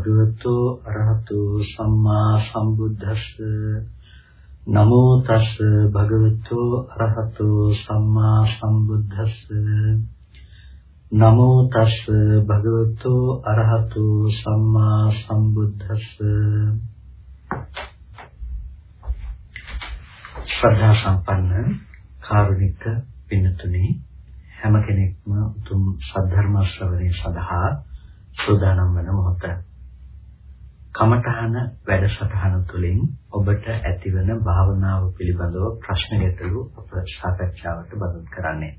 තස් භගවතු අරහතු සම්මා සම්බුද්දස්ස නමෝ තස් භගවතු අරහතු සම්මා සම්බුද්දස්ස නමෝ තස් භගවතු අරහතු සම්මා සම්බුද්දස්ස ශ්‍රද්ධා සම්පන්න කාරුණික පින්තුනි හැම කෙනෙක්ම උතුම් සද්ධර්ම ශ්‍රවණය සඳහා සූදානම් වන මොහොත. කමඨහන වැඩසටහන තුළින් ඔබට ඇතිවන භාවනාව පිළිබඳව ප්‍රශ්න ගැටළු අප සාකච්ඡාවට බඳුන් කරන්නේ.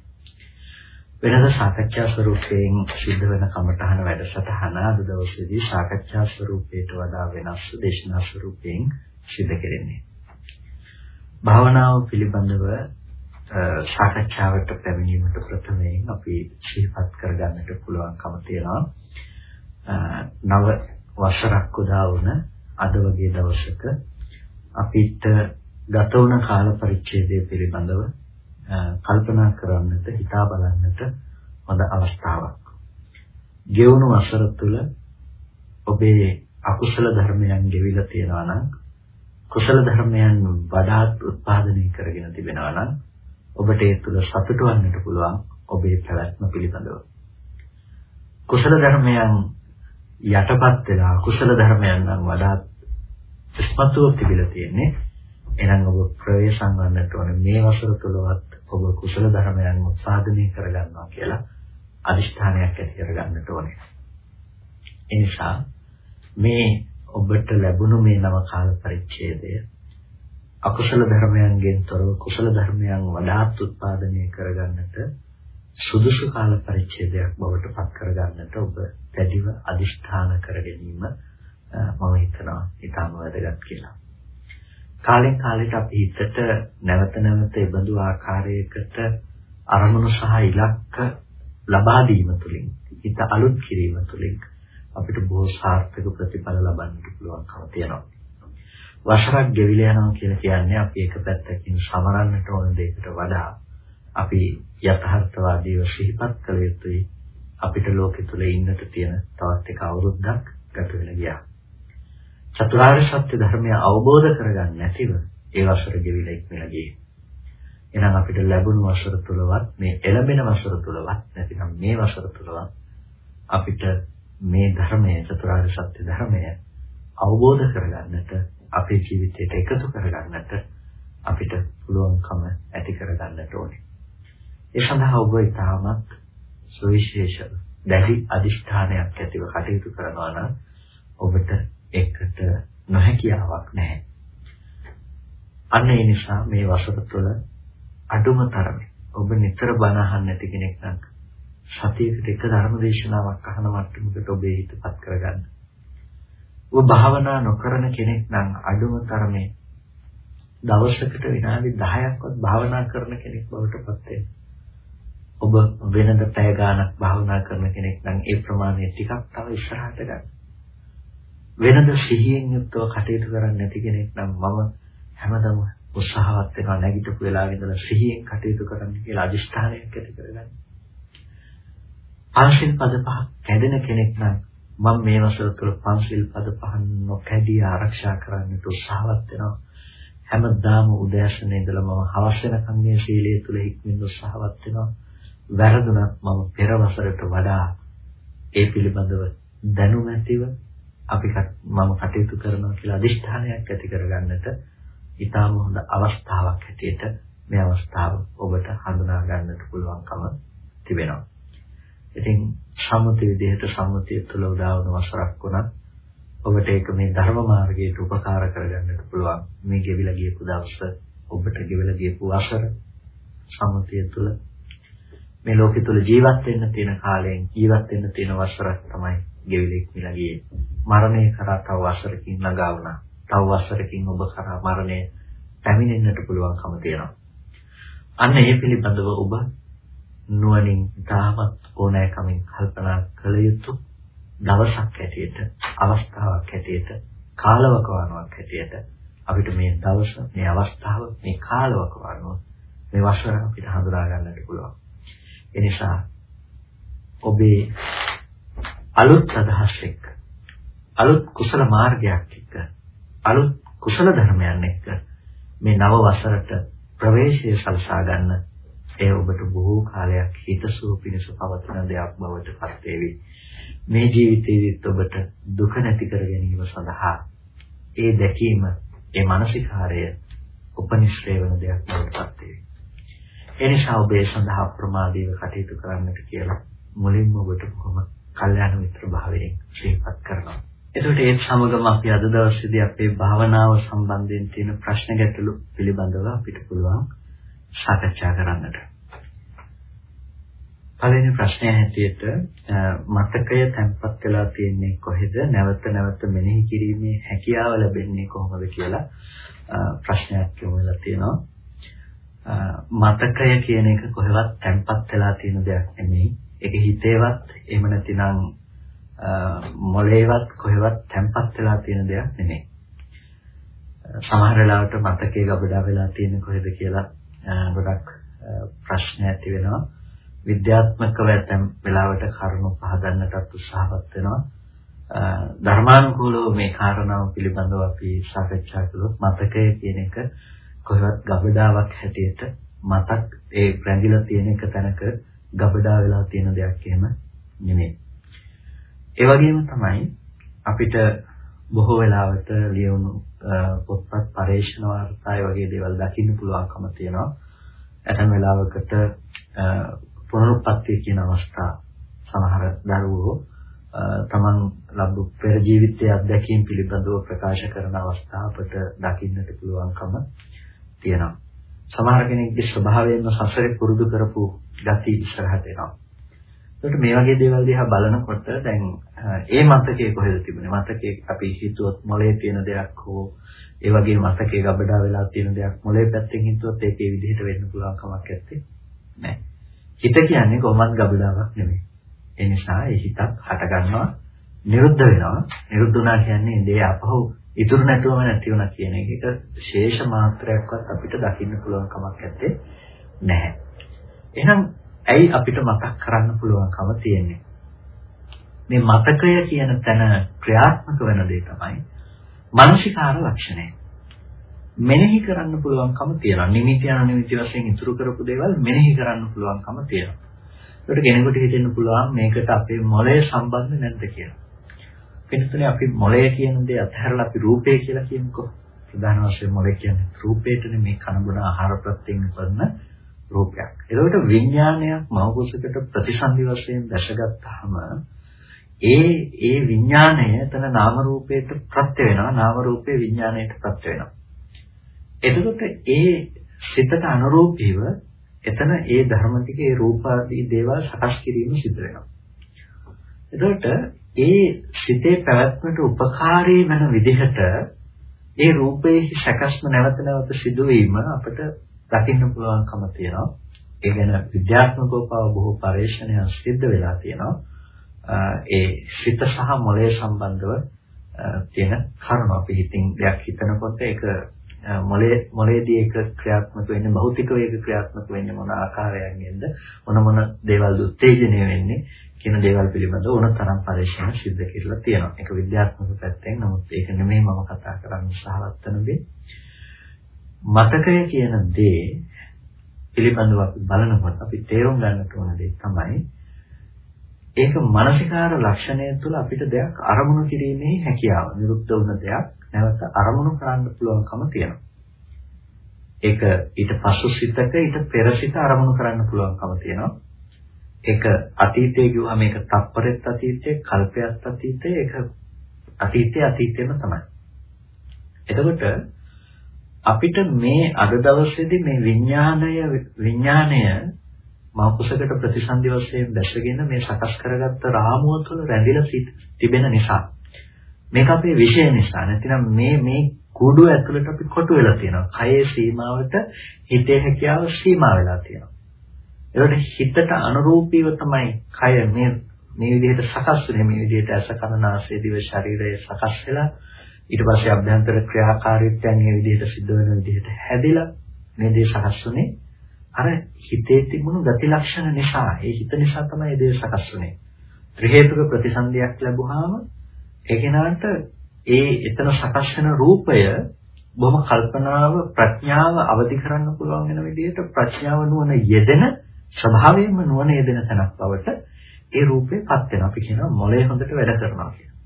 වෙනද සාකච්ඡා ස්වරූපයෙන් සිද්ධ වෙන කමඨහන වැඩසටහන අද දවසේදී සාකච්ඡා ස්වරූපයට වඩා වෙනස් දේශනා ස්වරූපයෙන් සිද්ධ කෙරෙන්නේ. භාවනාව පිළිබඳව සාකච්ඡාවට පැමිණීමට ප්‍රථමයෙන් අපි සිහිපත් කරගන්නට පුළුවන්කම තියෙනවා නව වසරක් උදා වුණ අද වගේ දවසක අපිට ගත වුණ කාල පරිච්ඡේදය පිළිබඳව කල්පනා කරන්නට හිතා බලන්නට හොඳ අවස්ථාවක්. ගෙවුණු වසර තුල ඔබේ අකුසල ධර්මයන් ගෙවිලා තියෙනවා නම් කුසල ධර්මයන් වඩාත් උත්පාදනය කරගෙන තිබෙනවා නම් ඔබට ඒ තුල සතුටු වන්නට පුළුවන් ඔබේ පැවැත්ම පිළිබඳව. කුසල ධර්මයන් යටපත් වෙලා කුසල ධර්මයන් නම් වඩාත් ස්පතුව තිබිලා තියෙන්නේ. එහෙනම් ඔබ ප්‍රවේශම් ගන්නට ඕනේ මේ වසර තුලවත් ඔබ කුසල ධර්මයන් උත්සාහනය කරගන්නවා කියලා අදිෂ්ඨානයක් ඇති කරගන්නට ඕනේ. ඒ නිසා මේ ඔබට ලැබුණු මේ නව කාල පරිච්ඡේදය අකුසල ධර්මයන්ගෙන් තොරව කුසල ධර්මයන් වඩාත් උත්පාදනය කරගන්නට සුදුසු කාල පරිච්ඡේදයක් බවට පත් කරගන්නට ඔබ දැඩිව අදිෂ්ඨාන කර ගැනීම මම හිතනවා ඊටම වැදගත් කියලා. කාලෙන් කාලෙට අපි හිතට නැවත නැවත ඒබඳු ආකාරයකට අරමුණු සහ ඉලක්ක ලබා දීම තුළින් හිත අලුත් කිරීම තුළින් අපිට බොහෝ සාර්ථක ප්‍රතිඵල ලබන්නට පුළුවන්කම තියෙනවා. වසරක් ගෙවිලා යනවා කියලා කියන්නේ අපි එක පැත්තකින් සමරන්නට ඕන දෙයකට වඩා අපි යථාර්ථවාදීව සිහිපත් කළ යුතුයි අපිට ලෝකෙ තුල ඉන්නට තියෙන තවත් එක අවුරුද්දක් ගත වෙන ගියා. චතුරාර්ය සත්‍ය ධර්මය අවබෝධ කරගන්න නැතිව ඒ වසර ගෙවිලා ඉක්මලා ගියේ. එහෙනම් අපිට ලැබුණු වසර තුලවත් මේ එළඹෙන වසර තුලවත් නැතිනම් මේ වසර තුලවත් අපිට මේ ධර්මය චතුරාර්ය සත්‍ය ධර්මය අවබෝධ කරගන්නට අපේ ජීවිතයට එකතු කරගන්නට අපිට පුළුවන්කම ඇති කරගන්නට ඕනේ. ඒ සඳහා ඔබ ඊටමත් සුවිශේෂ දැඩි අදිෂ්ඨානයක් ඇතිව කටයුතු කරනවා නම් ඔබට එකට නොහැකියාවක් නැහැ. අන්න ඒ නිසා මේ වසර තුළ අඩුම තරමේ ඔබ නිතර බණ අහන්න නැති කෙනෙක් නම් සතියකට එක ධර්ම දේශනාවක් අහන මට්ටමකට ඔබේ හිතපත් කරගන්න. ඔබ භාවනා නොකරන කෙනෙක් නම් අඩුම තරමේ දවසකට විනාඩි 10ක්වත් භාවනා කරන කෙනෙක් බවට පත් වෙනවා. ඔබ වෙනද පැය ගාණක් භාවනා කරන කෙනෙක් නම් ඒ ප්‍රමාණය ටිකක් තව ඉස්සරහට ගන්න. වෙනද සිහියෙන් යුක්තව කටයුතු කරන්නේ නැති කෙනෙක් නම් මම හැමදම උත්සාහවත් වෙනවා නැගිටපු වෙලාවෙ ඉඳලා සිහියෙන් කටයුතු කරන්න කියලා අදිෂ්ඨානයක් ඇති කරගන්න. පංචිල් පද පහ කැඩෙන කෙනෙක් නම් මම මේ වසර තුළ පංචිල් පද පහ නොකැඩී ආරක්ෂා කරන්නට උත්සාහවත් වෙනවා. හැමදාම උදෑසන ඉඳලා මම හවස වෙනකම් මේ සීලය තුළ හික්මෙන්න උත්සාහවත් වෙනවා. වැරදුනත් මම පෙර වසරට වඩා ඒ පිළිබඳව දැනුම ඇතිව අපි මම කටයුතු කරනවා කියලා අදිෂ්ඨානයක් ඇති කරගන්නට ඊටාම හොඳ අවස්ථාවක් හැටියට මේ අවස්ථාව ඔබට හඳුනා ගන්නට පුළුවන්කම තිබෙනවා. ඉතින් සම්මුති විදිහට සම්මුතිය තුළ උදා වුණ වසරක් වුණත් ඔබට ඒක මේ ධර්ම මාර්ගයට උපකාර කරගන්නට පුළුවන්. මේ ගෙවිලා ගියපු දවස ඔබට ගෙවිලා ගියපු වසර සම්මුතිය තුළ මේ ලෝකෙ තුල ජීවත් වෙන්න තියෙන කාලයෙන් ජීවත් වෙන්න තියෙන වසරක් තමයි ගෙවිලෙක් මිලා ගියේ. මරණය කරා තව වසරකින් ළඟා වුණා. තව වසරකින් ඔබ කරා මරණය පැමිණෙන්නට පුළුවන්කම තියෙනවා. අන්න ඒ පිළිබඳව ඔබ නුවණින් තාමත් ඕනෑකමින් කල්පනා කළ යුතු දවසක් හැටියට අවස්ථාවක් හැටියට කාලවකවානුවක් හැටියට අපිට මේ දවස මේ අවස්ථාව මේ කාලවකවානුව මේ වසර අපිට හඳුනා ගන්නට පුළුවන්. එනිසා ඔබේ අලුත් අදහස් එක්ක අලුත් කුසල මාර්ගයක් එක්ක අලුත් කුසල ධර්මයන් එක්ක මේ නව වසරට ප්‍රවේශය සලසා ගන්න ඒ ඔබට බොහෝ කාලයක් හිතසුව පිණිස පවතින දෙයක් බවට පත් වේවි. මේ ජීවිතයේදීත් ඔබට දුක නැති කර ගැනීම සඳහා ඒ දැකීම, ඒ මානසිකාරය උපනිශ්‍රේ වෙන දෙයක් බවට පත් වේවි. ඒ නිසා ඔබ ඒ සඳහා ප්‍රමාදීව කටයුතු කරන්නට කියලා මුලින්ම ඔබට කොහොම කල්යාණ මිත්‍ර භාවයෙන් සිහිපත් කරනවා. එතකොට ඒත් සමගම අපි අද දවසේදී අපේ භාවනාව සම්බන්ධයෙන් තියෙන ප්‍රශ්න ගැටලු පිළිබඳව අපිට පුළුවන් සාකච්ඡා කරන්නට. පළවෙනි ප්‍රශ්නය හැටියට මතකය තැම්පත් වෙලා තියෙන්නේ කොහෙද? නැවත නැවත මෙනෙහි කිරීමේ හැකියාව ලැබෙන්නේ කොහොමද කියලා ප්‍රශ්නයක් යොමු වෙලා තියෙනවා. මතකය කියන එක කොහෙවත් තැම්පත් වෙලා තියෙන දෙයක් නෙමෙයි. ඒක හිතේවත් එහෙම නැතිනම් මොලේවත් කොහෙවත් තැම්පත් වෙලා තියෙන දෙයක් නෙමෙයි. සමහර වෙලාවට මතකයේ ගබඩා වෙලා තියෙන කොහෙද කියලා ගොඩක් ප්‍රශ්න ඇති වෙනවා. විද්‍යාත්මකව ඇතැම් වෙලාවට කරුණු පහදන්නටත් උත්සාහවත් වෙනවා. ධර්මානුකූලව මේ කාරණාව පිළිබඳව අපි සාකච්ඡා කළොත් මතකය කියන එක කොහෙවත් ගබඩාවක් හැටියට මතක් ඒ රැඳිලා තියෙන එක තැනක ගබඩා වෙලා තියෙන දෙයක් එහෙම නෙමෙයි. ඒ වගේම තමයි අපිට බොහෝ වෙලාවට ලියවුණු පොත්පත් පරේක්ෂණ වාර්තාය වගේ දේවල් දකින්න පුළුවන්කම තියෙනවා. ඇතැම් වෙලාවකට පුනරුත්පත්ති කියන අවස්ථා සමහර දරුවෝ තමන් ලැබු පෙර ජීවිතයේ අත්දැකීම් පිළිබඳව ප්‍රකාශ කරන අවස්ථා අපට දකින්නට පුළුවන්කම තියෙනවා. සමහර කෙනෙක්ගේ ස්වභාවයෙන්ම සසරේ පුරුදු කරපු ගති ඉස්සරහට එනවා. ඒකට මේ වගේ දේවල් දිහා බලනකොට දැන් ඒ මතකයේ කොහෙද තිබුණේ? මතකයේ අපි හිතුවොත් මොලේ තියෙන දෙයක් හෝ ඒ වගේ මතකයේ ගබඩා වෙලා තියෙන දෙයක් මොලේ පැත්තෙන් හිතුවොත් ඒකේ විදිහට වෙන්න පුළුවන් කමක් නැත්තේ. නෑ. හිත කියන්නේ කොහොමත් ගබඩාවක් නෙමෙයි. ඒ නිසා ඒ හිතක් හට ගන්නවා නිරුද්ධ වෙනවා. නිරුද්ධ වුණා කියන්නේ දේ අපහු ඉතුරු නැතුවම නැති වුණා කියන එක. ඒක ශේෂ මාත්‍රයක්වත් අපිට දකින්න පුළුවන් කමක් නැත්තේ නැහැ. එහෙනම් ඇයි අපිට මතක් කරන්න පුළුවන්කම තියෙන්නේ? මේ මතකය කියන තැන ක්‍රියාත්මක වෙන දේ තමයි මානසිකාර ලක්ෂණය. මෙනෙහි කරන්න පුළුවන්කම තියෙනවා. නිමිති අනිමිති වශයෙන් ඉතුරු කරපු දේවල් මෙනෙහි කරන්න පුළුවන්කම තියෙනවා. ඒකට කෙනෙකුට හිතෙන්න පුළුවන් මේකට අපේ මොළය සම්බන්ධ නැද්ද කියලා. වෙනතුනේ අපි මොළය කියන දේ අතහැරලා අපි රූපය කියලා කියමුකෝ. ප්‍රධාන වශයෙන් මොළය කියන්නේ රූපේටනේ මේ කන බොන ආහාර ප්‍රත්‍යයෙන් උපන්න රූපයක්. ඒකට විඥානයක් මෞකසකට ප්‍රතිසන්දි වශයෙන් දැසගත්තාම ඒ ඒ විඥාණය එතන නාම රූපයට ප්‍රත්‍ය වෙනවා නාම රූපේ විඥාණයට ප්‍රත්‍ය වෙනවා. එතකොට ඒ සිතට අනුරූපීව එතන ඒ ධර්ම ටික ඒ රූප ආදී දේවල් සකස් කිරීම සිදු වෙනවා. එතකොට ඒ සිතේ පැවැත්මට උපකාරී වෙන විදිහට ඒ රූපයේ සැකස්ම නැවත නැවත සිදුවීම අපිට දකින්න පුළුවන්කම තියෙනවා. ඒ ගැන විද්‍යාත්මකව බොහෝ පරීක්ෂණයන් සිද්ධ වෙලා තියෙනවා. ඒ සිත සහ මොළය සම්බන්ධව තියෙන කරුණු අපි හිතින් දෙයක් හිතනකොට ඒක මොළයේ මොළයේදී ඒක ක්‍රියාත්මක වෙන්නේ භෞතිකව ඒක ක්‍රියාත්මක වෙන්නේ මොන ආකාරයෙන්ද මොන මොන දේවල්ද උත්තේජනය වෙන්නේ කියන දේවල් පිළිබඳව උන තරම් පරීක්ෂණ සිද්ධ කරලා තියෙනවා. ඒක විද්‍යාත්මක පැත්තෙන් නමුත් ඒක නෙමෙයි මම කතා කරන්න උත්සාහවත් වෙන දේ. මතකය කියන දේ පිළිබඳව අපි බලනකොට අපි තේරුම් ගන්නට ඕන දේ තමයි ඒක මානසිකාර ලක්ෂණය තුළ අපිට දෙයක් අරමුණු කිරීමේ හැකියාව නිරුද්ධ වුණ දෙයක් නැවත අරමුණු කරන්න පුළුවන්කම තියෙනවා. ඒක ඊට පසු සිතක ඊට පෙර සිත අරමුණු කරන්න පුළුවන්කම තියෙනවා. ඒක අතීතයේ ගියුවා මේක තප්පරෙත් අතීතයේ කල්පයත් අතීතයේ ඒක අතීතයේ අතීතයේම තමයි. එතකොට අපිට මේ අද දවසේදී මේ විඥාණය විඥාණය මෞකසකට ප්‍රතිසන්දි වශයෙන් දැසගෙන මේ සකස් කරගත්ත රාමුව තුළ රැඳිලා තිබෙන නිසා මේක අපේ විෂය නිසා නැතිනම් මේ මේ කුඩු ඇතුළට අපි කොටු වෙලා තියෙනවා. කයේ සීමාවට හිතේ හැකියාව සීමා වෙලා තියෙනවා. ඒකට හිතට අනුරූපීව තමයි කය මේ මේ විදිහට සකස් වෙන්නේ. මේ විදිහට ඇස කන නාසය දිව ශරීරය සකස් වෙලා ඊට පස්සේ අභ්‍යන්තර ක්‍රියාකාරීත්වයන් මේ විදිහට සිද්ධ වෙන විදිහට හැදිලා මේ දේ සකස් වුනේ අර හිතේ තිබුණු ගති ලක්ෂණ නිසා. ඒ හිත නිසා තමයි මේ දේ සකස් වුනේ. ත්‍රි හේතුක ප්‍රතිසන්දියක් ලැබුවාම ඒ කෙනාට ඒ එතන සකස් වෙන රූපය බොහොම කල්පනාව ප්‍රඥාව අවදි කරන්න පුළුවන් වෙන විදිහට ප්‍රඥාව නුවණ යෙදෙන ස්වභාවයෙන්ම නුවණ යෙදෙන තැනක් බවට ඒ රූපේපත් වෙනවා. අපි කියනවා මොලේ හොඳට වැඩ කරනවා කියලා.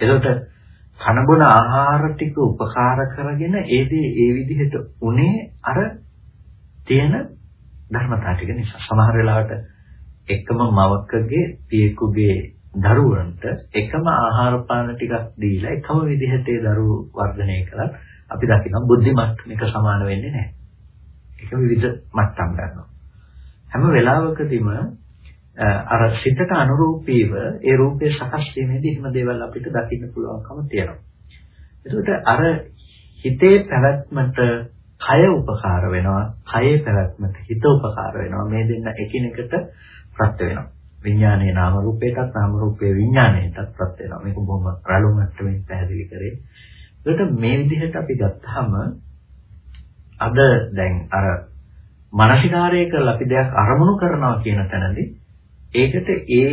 එතකොට කනබුන ආහාර ටික උපකාර කරගෙන ඒ දේ ඒ විදිහට උනේ අර තියෙන ධර්මතාව ටික නිසා. සමහර වෙලාවට එකම මවකගේ පියෙකුගේ දරුවන්ට එකම ආහාර පාන ටිකක් දීලා එකම විදිහට ඒ දරුවෝ වර්ධනය කළා අපි දකිනවා බුද්ධි මට්ටමක සමාන වෙන්නේ නැහැ. ඒක විවිධ මට්ටම් ගන්නවා. හැම වෙලාවකදීම අර සිතට අනුරූපීව ඒ රූපේ සකස් වීමේදී එහෙම දේවල් අපිට දකින්න පුළුවන්කම තියෙනවා. ඒකට අර හිතේ පැවැත්මට කය උපකාර වෙනවා, කයේ පැවැත්මට හිත උපකාර වෙනවා. මේ දෙන්න එකිනෙකට ප්‍රත්‍ය වෙනවා. විඥානයේ නාම රූපයටත් නාම රූපයේ විඥානයටත් ප්‍රත්‍ය වෙනවා. මේක බොහොම රළු මට්ටමින් පැහැදිලි කරේ. ඒකට මේ විදිහට අපි ගත්තාම අද දැන් අර මානසිකාරය කරලා අපි දෙයක් අරමුණු කරනවා කියන තැනදී ඒකට ඒ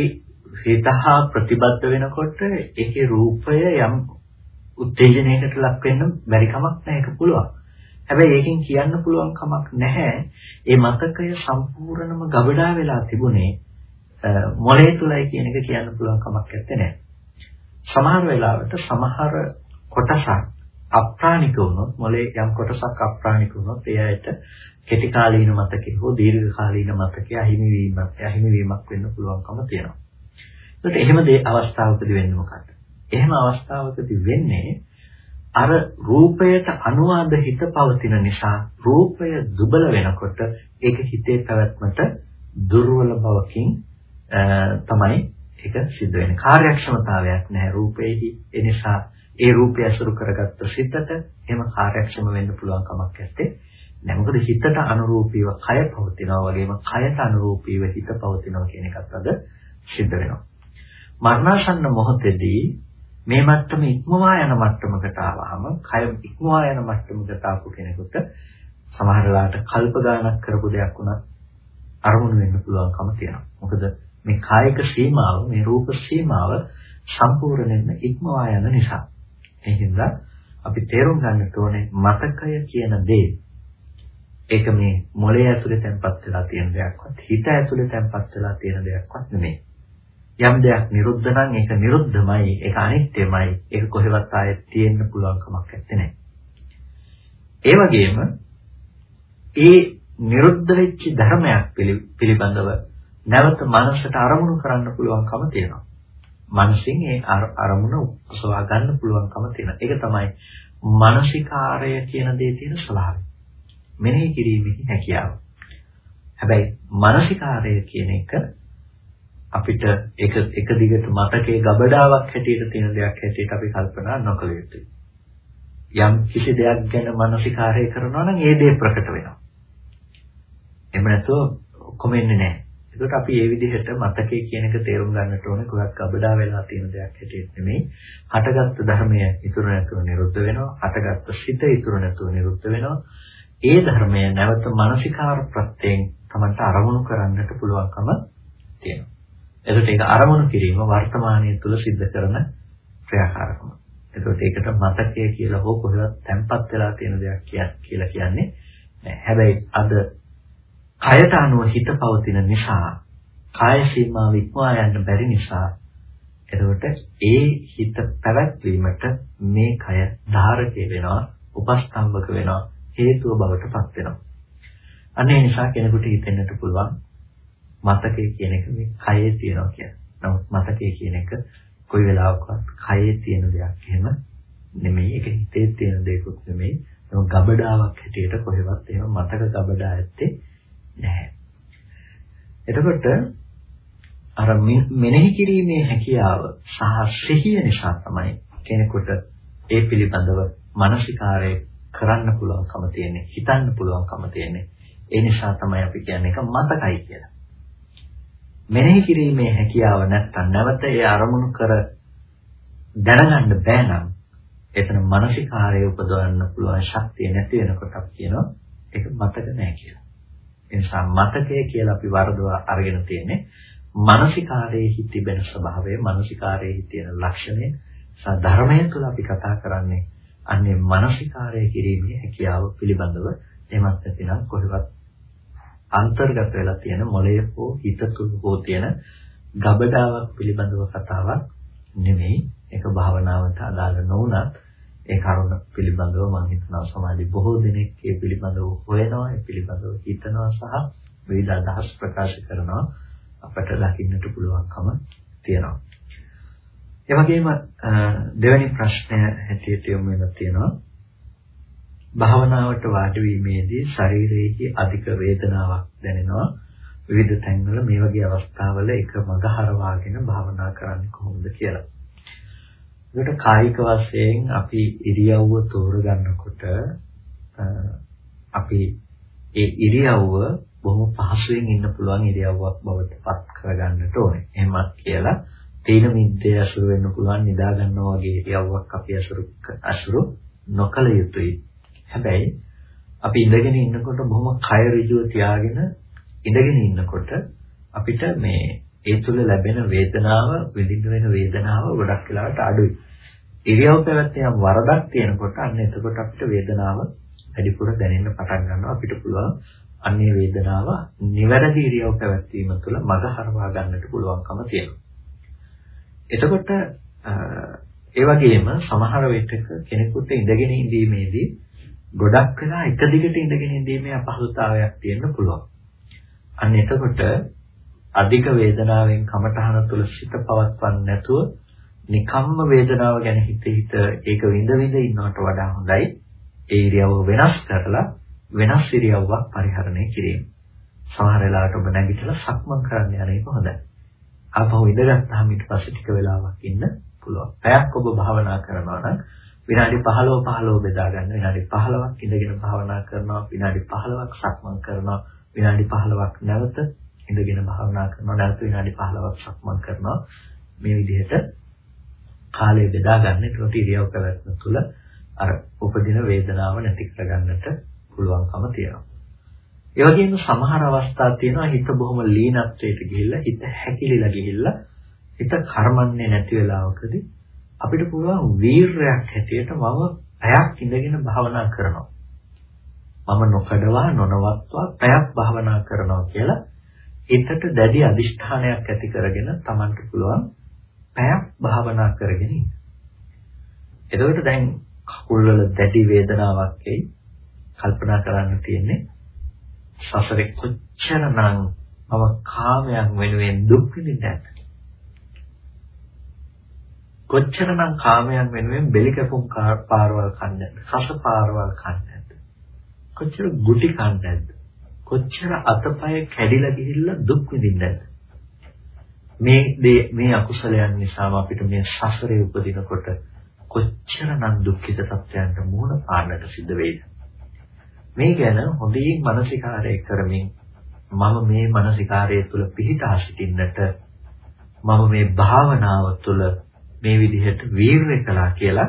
හිතහා ප්‍රතිබද්ධ වෙනකොට ඒකේ රූපය යම් උත්තේජනයකට ලක් වෙන්න බැරි කමක් නැහැ ඒක පුළුවන්. හැබැයි ඒකෙන් කියන්න පුළුවන් කමක් නැහැ. ඒ මතකය සම්පූර්ණම ගබඩා වෙලා තිබුණේ මොලේ තුලයි කියන එක කියන්න පුළුවන් කමක් නැත්තේ. සමහර වෙලාවට සමහර කොටසක් අප්‍රාණික වුණොත් මොලේ යම් කොටසක් අප්‍රාණික වුණොත් ඒ ඇයට කෙටි කාලීන මතකේ හෝ දීර්ඝ කාලීන මතකයේ අහිමි වීමක් අහිමි වීමක් වෙන්න පුළුවන්කම තියෙනවා. ඒකට එහෙම දේ අවස්ථාවකදී වෙන්නේ මොකක්ද? එහෙම අවස්ථාවකදී වෙන්නේ අර රූපයට අනුවාද හිත පවතින නිසා රූපය දුබල වෙනකොට ඒක හිතේ පැවැත්මට දුර්වල බවකින් තමයි ඒක සිද්ධ වෙන්නේ. කාර්යක්ෂමතාවයක් නැහැ රූපේහි. ඒ නිසා ඒ රූපය අසුරු කරගත්ත සිතට එහෙම කාර්යක්ෂම වෙන්න පුළුවන් කමක් නැත්තේ. නෑ මොකද හිතට අනුරූපීව කය පවතිනවා වගේම කයට අනුරූපීව හිත පවතිනවා කියන එකත් අද සිද්ධ වෙනවා. මරණාසන්න මොහොතේදී මේ මට්ටම ඉක්මවා යන මට්ටමකට ආවහම කය ඉක්මවා යන මට්ටමකට ආපු කෙනෙකුට සමහර වෙලාවට කල්ප ගානක් කරපු දෙයක් වුණත් අරමුණු වෙන්න පුළුවන්කම තියෙනවා. මොකද මේ කායික සීමාව, මේ රූප සීමාව සම්පූර්ණයෙන්ම ඉක්මවා යන නිසා. ඒ හින්දා අපි තේරුම් ගන්නට ඕනේ මතකය කියන දේ ඒක මේ මොළය ඇතුලේ තැන්පත් වෙලා තියෙන දෙයක්වත් හිත ඇතුලේ තැන්පත් වෙලා තියෙන දෙයක්වත් නෙමෙයි. යම් දෙයක් නිරුද්ධ නම් ඒක නිරුද්ධමයි, ඒක අනිත්‍යමයි, ඒක කොහෙවත් ආයෙත් තියෙන්න පුළුවන් කමක් නැත්තේ. ඒ වගේම ඒ නිරුද්ධ වෙච්ච ධර්මයක් පිළිබඳව නැවත මනසට අරමුණු කරන්න පුළුවන්කම තියෙනවා. මනසින් ඒ අරමුණ උපසවා ගන්න පුළුවන්කම තියෙනවා. ඒක තමයි මානසිකාරය කියන දේ තියෙන ස්වභාවය. මෙනෙහි කිරීමේ හැකියාව. හැබැයි මානසිකාරය කියන එක අපිට එක එක දිගට මතකයේ ගබඩාවක් හැටියට තියෙන දෙයක් හැටියට අපි කල්පනා නොකළ යුතුයි. යම් කිසි දෙයක් ගැන මානසිකාරය කරනවා නම් ඒ දේ ප්‍රකට වෙනවා. එහෙම නැතුව ඔක්කොම එන්නේ නැහැ. ඒකට අපි මේ විදිහට මතකයේ කියන එක තේරුම් ගන්නට ඕනේ කොහොමද කබඩා වෙලා තියෙන දෙයක් හැටියට නෙමෙයි. හටගත්තු ධර්මය ඉතුරු නැතුව නිරුද්ධ වෙනවා. හටගත්තු සිත ඉතුරු නැතුව නිරුද්ධ වෙනවා. ඒ ධර්මය නැවත මානසිකාර ප්‍රත්‍යයෙන් තමන්ට අරමුණු කරන්නට පුළුවන්කම තියෙනවා. එතකොට ඒක අරමුණු කිරීම වර්තමානයේ තුල සිද්ධ කරන ක්‍රියාකාරකම. එතකොට ඒකට මතකය කියලා හෝ කොහෙවත් තැම්පත් වෙලා තියෙන දෙයක් කියලා කියන්නේ නෑ. හැබැයි අද කයට අනුව හිත පවතින නිසා කාය සීමාව ඉක්මවා යන්න බැරි නිසා එතකොට ඒ හිත පැවැත්වීමට මේ කය ධාරකේ වෙනවා උපස්තම්භක වෙනවා හේතුව බවට පත් වෙනවා අනේ නිසා කෙනෙකුට හිතෙන්නට පුළුවන් මතකය කියන එක මේ කයේ තියෙනවා කියන. නමුත් මතකය කියන එක කොයි වෙලාවකවත් කයේ තියෙන දෙයක් එහෙම නෙමෙයි. ඒක හිතේ තියෙන දෙයක්වත් නෙමෙයි. ඒක ගබඩාවක් හැටියට කොහෙවත් එහෙම මතක ගබඩා ඇත්තේ නැහැ. එතකොට අර මෙනෙහි කිරීමේ හැකියාව සහ සිහිය නිසා තමයි කෙනෙකුට ඒ පිළිබඳව මානසිකාරය කරන්න පුළුවන්කම තියෙන්නේ හිතන්න පුළුවන්කම තියෙන්නේ. ඒ නිසා තමයි අපි කියන්නේ ඒක මතකයි කියලා. මෙනෙහි කිරීමේ හැකියාව නැත්තම් නැවත ඒ අරමුණු කර දැනගන්න බෑ නම් එතන මානසිකාරය උපදවන්න පුළුවන් ශක්තිය නැති වෙනකොට අපි කියනවා ඒක මතක නැහැ කියලා. ඒ නිසා මතකය කියලා අපි වරදවා අරගෙන තියෙන්නේ මානසිකාරයේ තිබෙන ස්වභාවය, මානසිකාරයේ තියෙන ලක්ෂණය ධර්මය තුළ අපි කතා කරන්නේ අන්නේ මානසිකාරය කිරීමේ හැකියාව පිළිබඳව. එහෙමත් නැතිනම් කොහෙවත් අන්තර්ගත වෙලා තියෙන මොළයේ හෝ හිත තුළ හෝ තියෙන ගබඩාවක් පිළිබඳව කතාවක් නෙමෙයි. ඒක භාවනාවට අදාළ නොවුනත් ඒ කරුණ පිළිබඳව මම හිතනවා සමාජයේ බොහෝ දෙනෙක් ඒ පිළිබඳව හොයනවා ඒ පිළිබඳව හිතනවා සහ විවිධ අදහස් ප්‍රකාශ කරනවා අපට දකින්නට පුළුවන්කම තියෙනවා. ඒ වගේම දෙවැනි ප්‍රශ්නය හැටියට යොමු වෙලා තියෙනවා භාවනාවට වාඩි වීමේදී ශරීරයේ අධික වේදනාවක් දැනෙනවා විවිධ තැන්වල මේ වගේ අවස්ථාවල එක මඟ හරවාගෙන භාවනා කරන්නේ කොහොමද කියලා. ඒකට කායික වශයෙන් අපි ඉරියව්ව තෝරගන්නකොට අපි ඒ ඉරියව්ව බොහොම පහසුවෙන් ඉන්න පුළුවන් ඉරියව්වක් බවට පත් කරගන්නට ඕනේ. එහෙමත් කියලා තීන මිද්දේ අසුර වෙන්න පුළුවන් නිදා ගන්නවා වගේ ඉරියව්වක් අපි අසුරු අසුරු නොකල යුතුයි. හැබැයි අපි ඉඳගෙන ඉන්නකොට බොහොම කය ඍජුව තියාගෙන ඉඳගෙන ඉන්නකොට අපිට මේ ඒ තුළ ලැබෙන වේදනාව විඳින්න වෙන වේදනාව ගොඩක් වෙලාවට අඩුයි. ඉරියව් පැවැත්ම යම් වරදක් තියෙනකොට අන්න එතකොට අපිට වේදනාව වැඩිපුර දැනෙන්න පටන් ගන්නවා අපිට පුළුවන් අන්නේ වේදනාව නිවැරදි ඉරියව් පැවැත්වීම තුළ මඟ හරවා ගන්නට පුළුවන්කම තියෙනවා. එතකොට ඒ වගේම සමහර විටක කෙනෙකුට ඉඳගෙන ඉඳීමේදී ගොඩක් වෙලා එක දිගට ඉඳගෙන ඉඳීමේ අපහසුතාවයක් තියෙන්න පුළුවන්. අන්න එතකොට අධික වේදනාවෙන් කමඨහන තුල සිත පවත්වන්නේ නැතුව නිකම්ම වේදනාව ගැන හිත හිත ඒක විඳ විඳ ඉන්නවට වඩා හොඳයි ඒ ඉරියව්ව වෙනස් කරලා වෙනස් ඉරියව්වක් පරිහරණය කිරීම. සමහර වෙලාවට ඔබ නැගිටලා සක්මන් කරන්න යන එක හොඳයි. ආපහු ඉඳගත්තාම ඊට පස්සේ ටික වෙලාවක් ඉන්න පුළුවන්. පැයක් ඔබ භාවනා කරනවා නම් විනාඩි 15 15 බෙදා ගන්න විනාඩි 15ක් ඉඳගෙන භාවනා කරනවා විනාඩි 15ක් සක්මන් කරනවා විනාඩි 15ක් නැවත ඉඳගෙන භාවනා කරනවා නැවත විනාඩි 15ක් සක්මන් කරනවා මේ විදිහට කාලය බෙදා ගන්න ඒකට ඉරියව් පැවැත්ම තුළ අර උපදින වේදනාව නැති කරගන්නට පුළුවන්කම තියෙනවා. ඒ වගේම සමහර අවස්ථා තියෙනවා හිත බොහොම ලීනත්වයට ගිහිල්ලා හිත හැකිලිලා ගිහිල්ලා හිත කර්මන්නේ නැති වෙලාවකදී අපිට පුළුවන් වීරයක් හැටියට මම පැයක් ඉඳගෙන භාවනා කරනවා. මම නොකඩවා නොනවත්වා පැයක් භාවනා කරනවා කියලා හිතට දැඩි අදිෂ්ඨානයක් ඇති කරගෙන Tamanට පුළුවන් පැයක් භාවනා කරගෙන ඉන්න. එතකොට දැන් කකුල් වල දැඩි වේදනාවක් එයි කල්පනා කරන්න තියෙන්නේ සසරේ කොච්චරනම් මම කාමයන් වෙනුවෙන් දුක් විඳින්නේ නැද්ද? කොච්චරනම් කාමයන් වෙනුවෙන් බෙලි කැපුම් පාරවල් කන්නේ නැද්ද? කස පාරවල් කන්නේ නැද්ද? කොච්චර ගුටි කන්නේ නැද්ද? කොච්චර අතපය කැඩිලා ගිහිල්ලා දුක් විඳින්නේ නැද්ද? මේ මේ අකුසලයන් නිසාම අපිට මේ සසරේ උපදිනකොට කොච්චරනම් දුක්ඛිත තත්ත්වයන්ට මුහුණ පාන්නට සිද්ධ වෙයිද මේ ගැන හොඳින් මානසිකාරය කරමින් මම මේ මානසිකාරය තුළ පිහිටා සිටින්නට මම මේ භාවනාව තුළ මේ විදිහට වීරය කළා කියලා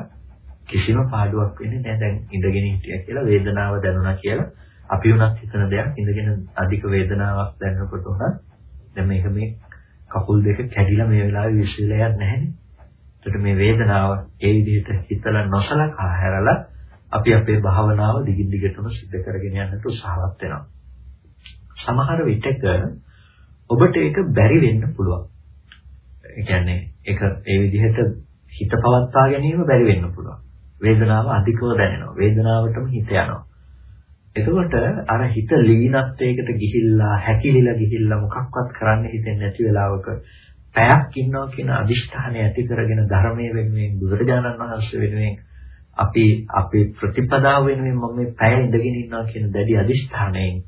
කිසිම පාඩුවක් වෙන්නේ නැහැ දැන් ඉඳගෙන හිටියා කියලා වේදනාව දැනුණා කියලා අපි උනත් හිතන දෙයක් ඉඳගෙන අධික වේදනාවක් දැනෙනකොට උනත් දැන් මේක මේ කකුල් දෙක කැඩිලා මේ වෙලාවේ විශ්ලේෂණයක් නැහැනේ. ඒකට මේ වේදනාව ඒ විදිහට හිතලා නොසලකා හැරලා අපි අපේ භාවනාව දිගින් දිගටම සිදු කරගෙන යන්නට උත්සාහවත් වෙනවා. සමහර විටක ඔබට ඒක බැරි වෙන්න පුළුවන්. ඒ කියන්නේ ඒක ඒ විදිහට හිත පවත්වා ගැනීම බැරි වෙන්න පුළුවන්. වේදනාව අධිකව දැනෙනවා. වේදනාවටම හිත යනවා. එතකොට අර හිත ලීනත්වයකට ගිහිල්ලා හැකිලිලා ගිහිල්ලා මොකක්වත් කරන්න හිතෙන්නේ නැති වෙලාවක පැයක් ඉන්නවා කියන අදිෂ්ඨානය ඇති කරගෙන ධර්මයේ වෙනුවෙන් බුදුරජාණන් වහන්සේ වෙනුවෙන් අපි අපේ ප්‍රතිපදාව වෙනුවෙන් මම මේ පැය ඉඳගෙන ඉන්නවා කියන දැඩි අදිෂ්ඨානයෙන්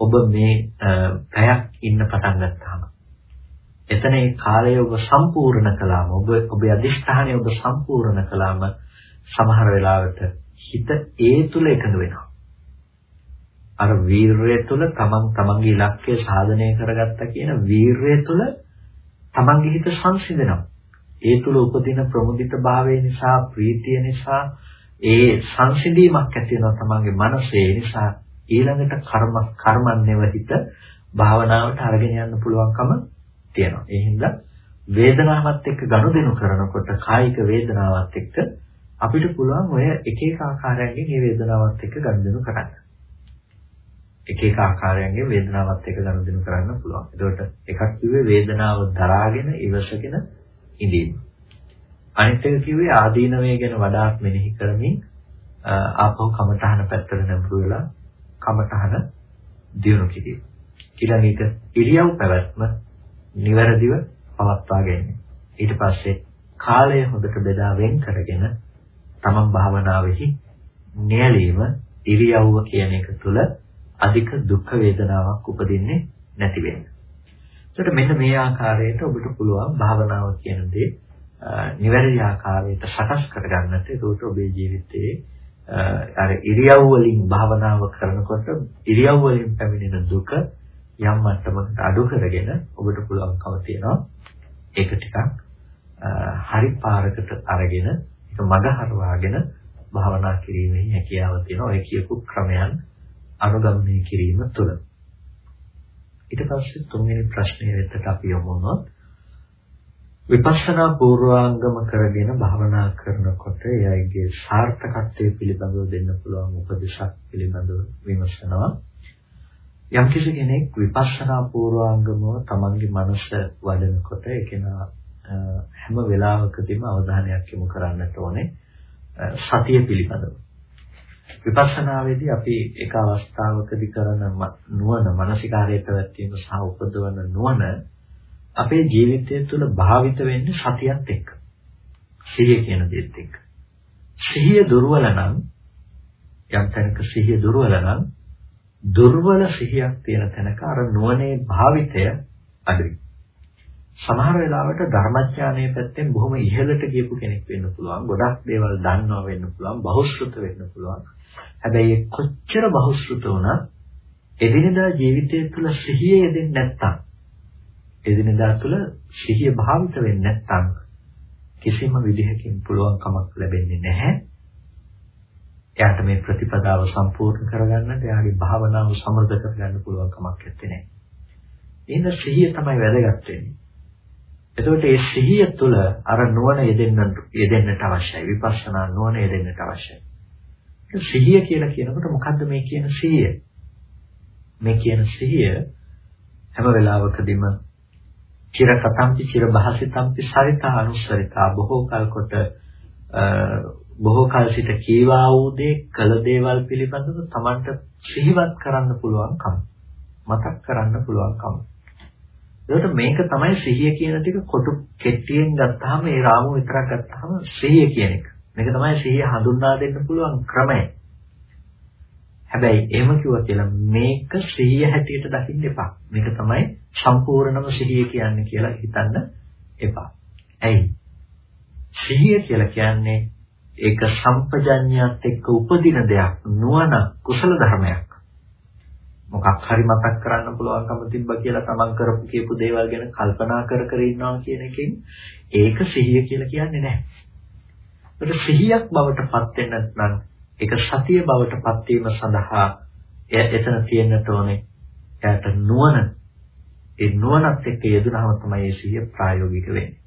ඔබ මේ පැයක් ඉන්න පටන් ගත්තාම එතන ඒ කාලය ඔබ සම්පූර්ණ කළාම ඔබ ඔබේ අදිෂ්ඨානය ඔබ සම්පූර්ණ කළාම සමහර වෙලාවට හිත ඒ තුල එකඟ වෙනවා. අර වීරය තුළ තමන් තමන්ගේ ඉලක්කය සාධනය කරගත්තා කියන වීරය තුළ තමන්ගේ හිත සංසිඳනවා. ඒ තුළ උපදින ප්‍රමුදිත භාවය නිසා ප්‍රීතිය නිසා ඒ සංසිඳීමක් ඇති වෙනවා තමන්ගේ මනසේ. ඒ නිසා ඊළඟට කර්ම කර්මන්නේව හිත භාවනාවට අරගෙන යන්න පුළුවන්කම තියෙනවා. ඒ හින්දා වේදනාවත් එක්ක ගනුදෙනු කරනකොට කායික වේදනාවත් එක්ක අපිට පුළුවන් ඔය එක එක ආකාරයන්ගෙන් මේ වේදනාවත් එක්ක ගනුදෙනු කරන්න. එක එක ආකාරයන්ගෙන් වේදනාවත් එක්ක ගනුදෙනු කරන්න පුළුවන්. ඒකට එකක් කිව්වේ වේදනාව දරාගෙන ඉවසගෙන ඉඳීම. අනිත් එක කිව්වේ ආදීනවය ගැන වඩාත් මෙනෙහි කරමින් ආපහු කමඨහන පැත්තට නැඹුරු වෙලා කමඨහන දියුණු කිරීම. ඊළඟට ඉරියව් පැවැත්ම නිවැරදිව පවත්වා ගැනීම. ඊට පස්සේ කාලය හොඳට බෙදා වෙන් කරගෙන තමන් භාවනාවෙහි නියැලීම ඉරියව්ව කියන එක තුළ අධික දුක් වේදනාවක් උපදින්නේ නැති වෙන්න. ඒකට මෙන්න මේ ආකාරයට ඔබට පුළුවන් භාවනාව කියන දේ නිවැරදි ආකාරයට සකස් කරගන්නට. ඒකට ඔබේ ජීවිතයේ අර ඉරියව් වලින් භාවනාව කරනකොට ඉරියව් වලින් පැමිණෙන දුක යම් මට්ටමකට අඩු කරගෙන ඔබට පුළුවන්කම තියෙනවා. ඒක ටිකක් හරි පාරකට අරගෙන ඒක මග හරවාගෙන භාවනා කිරීමේ හැකියාව තියෙනවා. ඔය කියපු ක්‍රමයන් අනුගමනය කිරීම තුළ. ඊට පස්සේ තුන්වෙනි ප්‍රශ්නය වෙතට අපි යමු වුණොත් විපස්සනා පූර්වාංගම කරගෙන භාවනා කරනකොට එයයිගේ සාර්ථකත්වයේ පිළිබඳව දෙන්න පුළුවන් උපදේශක් පිළිබඳව විමසනවා. යම්කිසි කෙනෙක් විපස්සනා පූර්වාංගමව තමන්ගේ මනස වඩනකොට ඒක හැම වෙලාවකදීම අවධානයක් යොමු කරන්නට ඕනේ සතිය පිළිබඳව. විපස්සනාවේදී අපි එක අවස්ථාවකදී කරන නුවණ මානසිකාරය පැවැත්වීම සහ උපදවන නුවණ අපේ ජීවිතය තුළ භාවිත වෙන්නේ සතියත් එක්ක. සිහිය කියන දේත් එක්ක. සිහිය දුර්වල නම් යම් තැනක සිහිය දුර්වල නම් දුර්වල සිහියක් තියෙන තැනක අර නුවණේ භාවිතය අඩුයි. සමහර වෙලාවට ධර්මඥානයේ පැත්තෙන් බොහොම ඉහළට ගියපු කෙනෙක් වෙන්න පුළුවන්. ගොඩක් දේවල් දන්නවා වෙන්න පුළුවන්. බහුශ්‍රත වෙන්න පුළුවන්. හැබැයි කොච්චර බහුශ්‍රත වුණත් එදිනෙදා ජීවිතය තුළ සිහිය යෙදෙන්නේ නැත්තම් එදිනෙදා තුළ සිහිය භාවිත වෙන්නේ නැත්තම් කිසිම විදිහකින් පුළුවන් කමක් ලැබෙන්නේ නැහැ. එයාට මේ ප්‍රතිපදාව සම්පූර්ණ කරගන්නට එයාගේ භාවනාව සමෘද්ධ කරගන්න පුළුවන් කමක් නැත්තේ. එහෙනම් සිහිය තමයි වැදගත් වෙන්නේ. එතකොට මේ සිහිය තුළ අර නුවණ යෙදෙන්න යෙදෙන්නට අවශ්‍යයි. විපස්සනා නුවණ යෙදෙන්නට අවශ්‍යයි. සිහිය කියලා කියනකොට මොකද්ද මේ කියන සිහිය? මේ කියන සිහිය හැම වෙලාවකදීම චිර කතම්පි චිර භාසිතම්පි සරිතා අනුස්සරිතා බොහෝ කල් කොට බොහෝ කල සිට කීවා වූ දේ කළ දේවල් පිළිබඳව Tamanට සිහිවත් කරන්න පුළුවන්කම මතක් කරන්න පුළුවන්කම ඒකට මේක තමයි සිහිය කියන ටික කොටු කෙට්ටියෙන් ගත්තාම ඒ රාමුව විතරක් ගත්තාම සිහිය කියන එක මේක තමයි සිහිය හඳුන්වා දෙන්න පුළුවන් ක්‍රමය. හැබැයි එහෙම කිව්වා කියලා මේක සිහිය හැටියට දකින්න එපා. මේක තමයි සම්පූර්ණම සිහිය කියන්නේ කියලා හිතන්න එපා. ඇයි? සිහිය කියලා කියන්නේ ඒක සම්පජඤ්ඤයත් එක්ක උපදින දෙයක් නුවණ කුසල ධර්මයක්. මොකක් හරි මතක් කරන්න පුළුවන්කම තිබ්බා කියලා තමන් කරපු කියපු දේවල් ගැන කල්පනා කර කර ඉන්නවා කියන එකෙන් ඒක සිහිය කියලා කියන්නේ නැහැ. ඒක සිහියක් බවට පත් වෙන්න නම් ඒක සතිය බවට පත් වීම සඳහා එතන තියෙන්නට ඕනේ එයාට නුවණ ඒ නුවණත් එක්ක යෙදුනහම තමයි ඒ සිහිය ප්‍රායෝගික වෙන්නේ.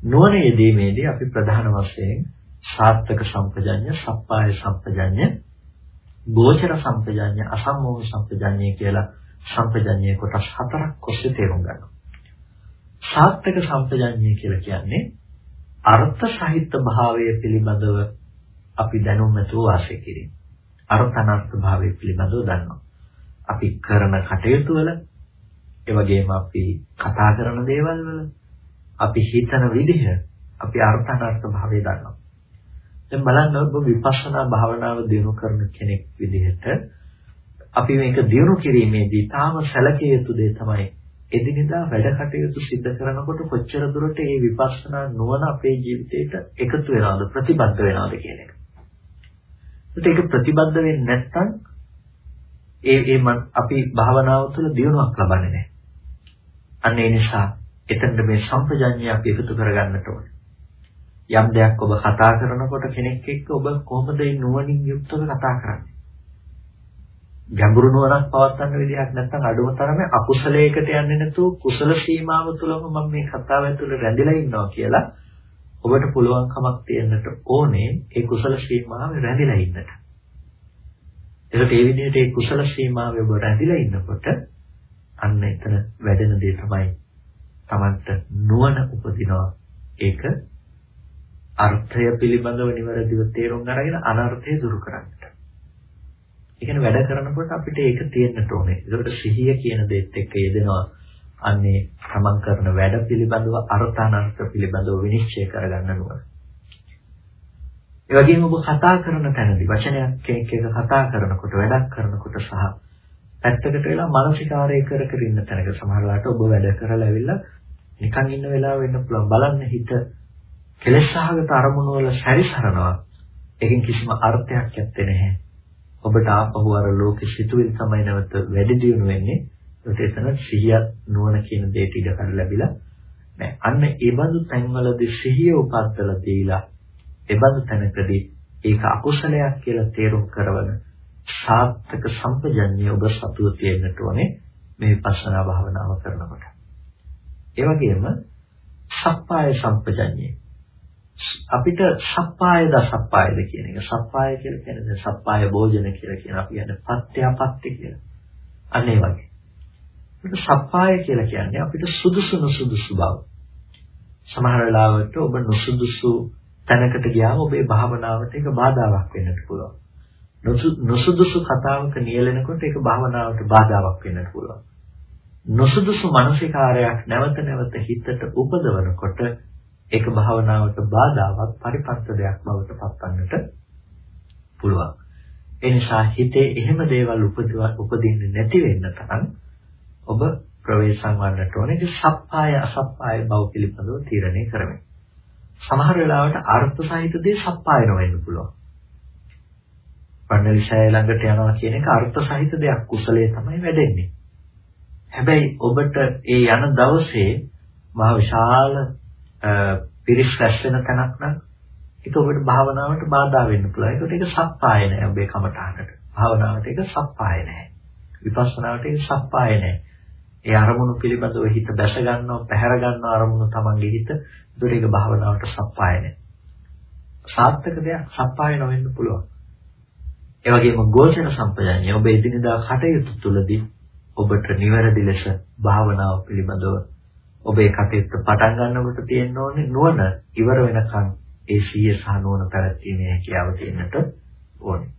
නුවණ යෙදීමේදී අපි ප්‍රධාන වශයෙන් සාත්තක සම්පජඤ්ඤ, සප්පාය සම්පජඤ්ඤ, ගෝචර සම්පජඤ්ඤ, අසම්මෝහ සම්පජඤ්ඤ කියලා සම්පජඤ්ඤයේ කොටස් හතරක් ඔස්සේ තේරුම් ගන්නවා. සාත්තක සම්පජඤ්ඤය කියලා කියන්නේ අර්ථ සහිත භාවය පිළිබඳව අපි දැනුම් නැතුව වාසය කිරීම. අර්ථ අනර්ථ භාවය පිළිබඳව දන්නවා. අපි කරන කටයුතු වල ඒ වගේම අපි කතා කරන දේවල් වල අපි හිතන විදිහ අපි අර්ථ අනර්ථ භාවය දන්නවා. දැන් බලන්න ඔබ විපස්සනා භාවනාව දිනු කරන කෙනෙක් විදිහට අපි මේක දිනු කිරීමේදී තාම සැලකිය යුතු දේ තමයි එදිනෙදා වැඩ කටයුතු සිදු කරනකොට කොච්චර දුරට මේ විපස්සනා නුවණ අපේ ජීවිතේට එකතු වෙනවද ප්‍රතිබද්ධ වෙනවද කියන එක. ඒක ප්‍රතිබද්ධ වෙන්නේ නැත්නම් ඒ ඒ අපි භාවනාව තුළ දියුණුවක් ලබන්නේ නැහැ. අන්න ඒ නිසා එතනට මේ සම්පජඤ්ඤය අපි එකතු කරගන්නට ඕනේ. යම් දෙයක් ඔබ කතා කරනකොට කෙනෙක් එක්ක ඔබ කොහොමද ඒ නුවණින් යුක්තව කතා කරන්නේ? ගැඹුරු නුවණක් පවත්වන්න විදිහක් නැත්නම් අඩුම තරමේ අකුසලයකට යන්නේ නැතුව කුසල සීමාව තුළම මම මේ කතාව ඇතුළේ රැඳිලා ඉන්නවා කියලා ඔබට පුළුවන්කමක් තියෙන්නට ඕනේ ඒ කුසල සීමාවේ රැඳිලා ඉන්නට. ඒකට ඒ විදිහට ඒ කුසල සීමාවේ ඔබ රැඳිලා ඉන්නකොට අන්න එතන වැඩෙන දේ තමයි Tamanට නුවණ උපදිනවා. ඒක අර්ථය පිළිබඳව නිවැරදිව තේරුම් අරගෙන අනර්ථය දුරු කරන්නට. ඒ කියන්නේ වැඩ කරනකොට අපිට ඒක තියෙන්නට ඕනේ. ඒකට සිහිය කියන දෙත් එක්ක යෙදෙනවා. අන්නේ තමන් කරන වැඩ පිළිබඳව අර්ථ අනර්ථ පිළිබඳව විනිශ්චය කරගන්න නුවණ. ඒ වගේම ඔබ කතා කරන තැනදී වචනයක් කෙනෙක් එක කතා කරනකොට වැඩක් කරනකොට සහ පැත්තකට වෙලා මානසිකාරය කර කර ඉන්න තැනක සමහරවිට ඔබ වැඩ කරලා ඇවිල්ලා නිකන් ඉන්න වෙලාව වෙන්න පුළුවන් බලන්න හිත කෙලෙස් සහගත අරමුණු වල සැරිසරනවා ඒකෙන් කිසිම අර්ථයක් නැත්තේ නැහැ ඔබට ආපහු අර ලෝකෙ සිතුවිලි තමයි නැවත වැඩි දියුණු වෙන්නේ. ඒකට එතන සිහිය නුවණ කියන දෙයට ඉඩ කඩ ලැබිලා නෑ. අන්න ඒ බඳු තැන්වලදී සිහිය උපද්දලා දීලා ඒ බඳු තැනකදී ඒක අකුසලයක් කියලා තේරුම් කරවන සාර්ථක සම්පජන්‍ය ඔබ සතුව තියෙන්නට ඕනේ මේ විපස්සනා භාවනාව කරනකොට. ඒ වගේම සප්පාය සම්පජන්‍ය අපිට සප්පාය දසප්පායද කියන එක සප්පාය කියලා කියන්නේ සප්පාය භෝජන කියලා කියන අපි කියන්නේ පත්‍යාපත්ති කියලා. අන්න ඒ වගේ. අපිට සප්පාය කියලා කියන්නේ අපිට සුදුසු නුසුදුසු බව. සමහර වෙලාවට ඔබ නුසුදුසු තැනකට ගියාම ඔබේ භාවනාවට ඒක බාධාවක් වෙන්නත් පුළුවන්. නුසුදුසු කතාවක නියැලෙනකොට ඒක භාවනාවට බාධාවක් වෙන්නත් පුළුවන්. නුසුදුසු මානසිකාරයක් නැවත නැවත හිතට උපදවනකොට ඒක භාවනාවට බාධාවක් පරිපත්තදයක් බවට පත්වන්නට පුළුවන්. ඒ නිසා හිතේ එහෙම දේවල් උපදින්නේ නැති වෙන්න තරම් ඔබ ප්‍රවේශම් වන්නට ඕනේ. ඒ සප්පාය අසප්පාය බව පිළිබඳව තීරණය කරමින්. සමහර වෙලාවට අර්ථ සහිත දේ සප්පාය නොවෙන්න පුළුවන්. පණ්ඩලිෂය ළඟට යනවා කියන එක අර්ථ සහිත දෙයක් කුසලයේ තමයි වැඩෙන්නේ. හැබැයි ඔබට ඒ යන දවසේ මහ විශාල පිරිස් රැස් වෙන තැනක් නම් ඒක ඔබට භාවනාවට බාධා වෙන්න පුළුවන්. ඒකට ඒක සප්පාය නෑ ඔබේ කමඨානට. භාවනාවට ඒක සප්පාය නෑ. විපස්සනාවට ඒක සප්පාය නෑ. ඒ අරමුණු පිළිබඳව හිත දැස ගන්නවා, පැහැර ගන්නවා අරමුණු තමන්ගේ හිත. ඒකට ඒක භාවනාවට සප්පාය නෑ. සාර්ථක දෙයක් සප්පාය නොවෙන්න පුළුවන්. ඒ වගේම ගෝචර සම්පජාඤ්ඤය ඔබ එදිනදා කටයුතු තුළදී ඔබට නිවැරදි ලෙස භාවනාව පිළිබඳව ඔබේ කටයුත්ත පටන් ගන්නකොට තියෙන්න ඕනේ නුවණ ඉවර වෙනකන් ඒ සිහිය සහ නුවණ පැවැත්ීමේ හැකියාව තියෙන්නට ඕනේ.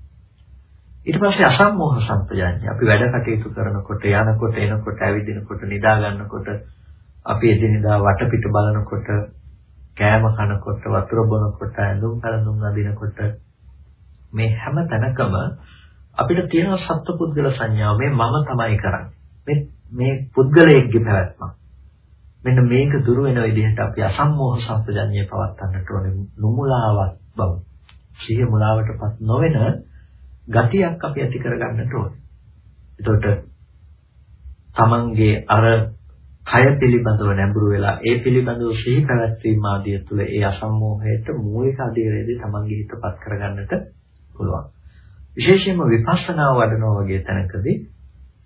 ඊට පස්සේ අසම්මෝහ සම්පජාඤ්ඤය අපි වැඩ කටයුතු කරනකොට යනකොට එනකොට ඇවිදිනකොට නිදා ගන්නකොට අපි එදිනෙදා වටපිට බලනකොට කෑම කනකොට වතුර බොනකොට ඇඳුම් පැළඳුම් අඳිනකොට මේ හැම තැනකම අපිට තියෙන සත්පුද්ගල සංඥාව මේ මම තමයි කරන්නේ මේ මේ පුද්ගලයෙක්ගේ පැවැත්මක් මෙන්න මේක දුරු වෙන විදිහට අපි අසම්මෝහ සම්පජඤ්ඤය පවත්වන්නට ඕනේ නුමුලාවක් බව. සිහිය මුලාවටපත් නොවන ගතියක් අපි ඇති කරගන්නට ඕනේ. එතකොට තමන්ගේ අර කය පිළිබඳව නැඹුරු වෙලා ඒ පිළිබඳව සිහි පැවැත්වීම ආදිය තුළ ඒ අසම්මෝහයට මූලික අධීරයේදී තමන්ගේ හිතපත් කරගන්නට පුළුවන්. විශේෂයෙන්ම විපස්සනා වඩනවා වගේ තැනකදී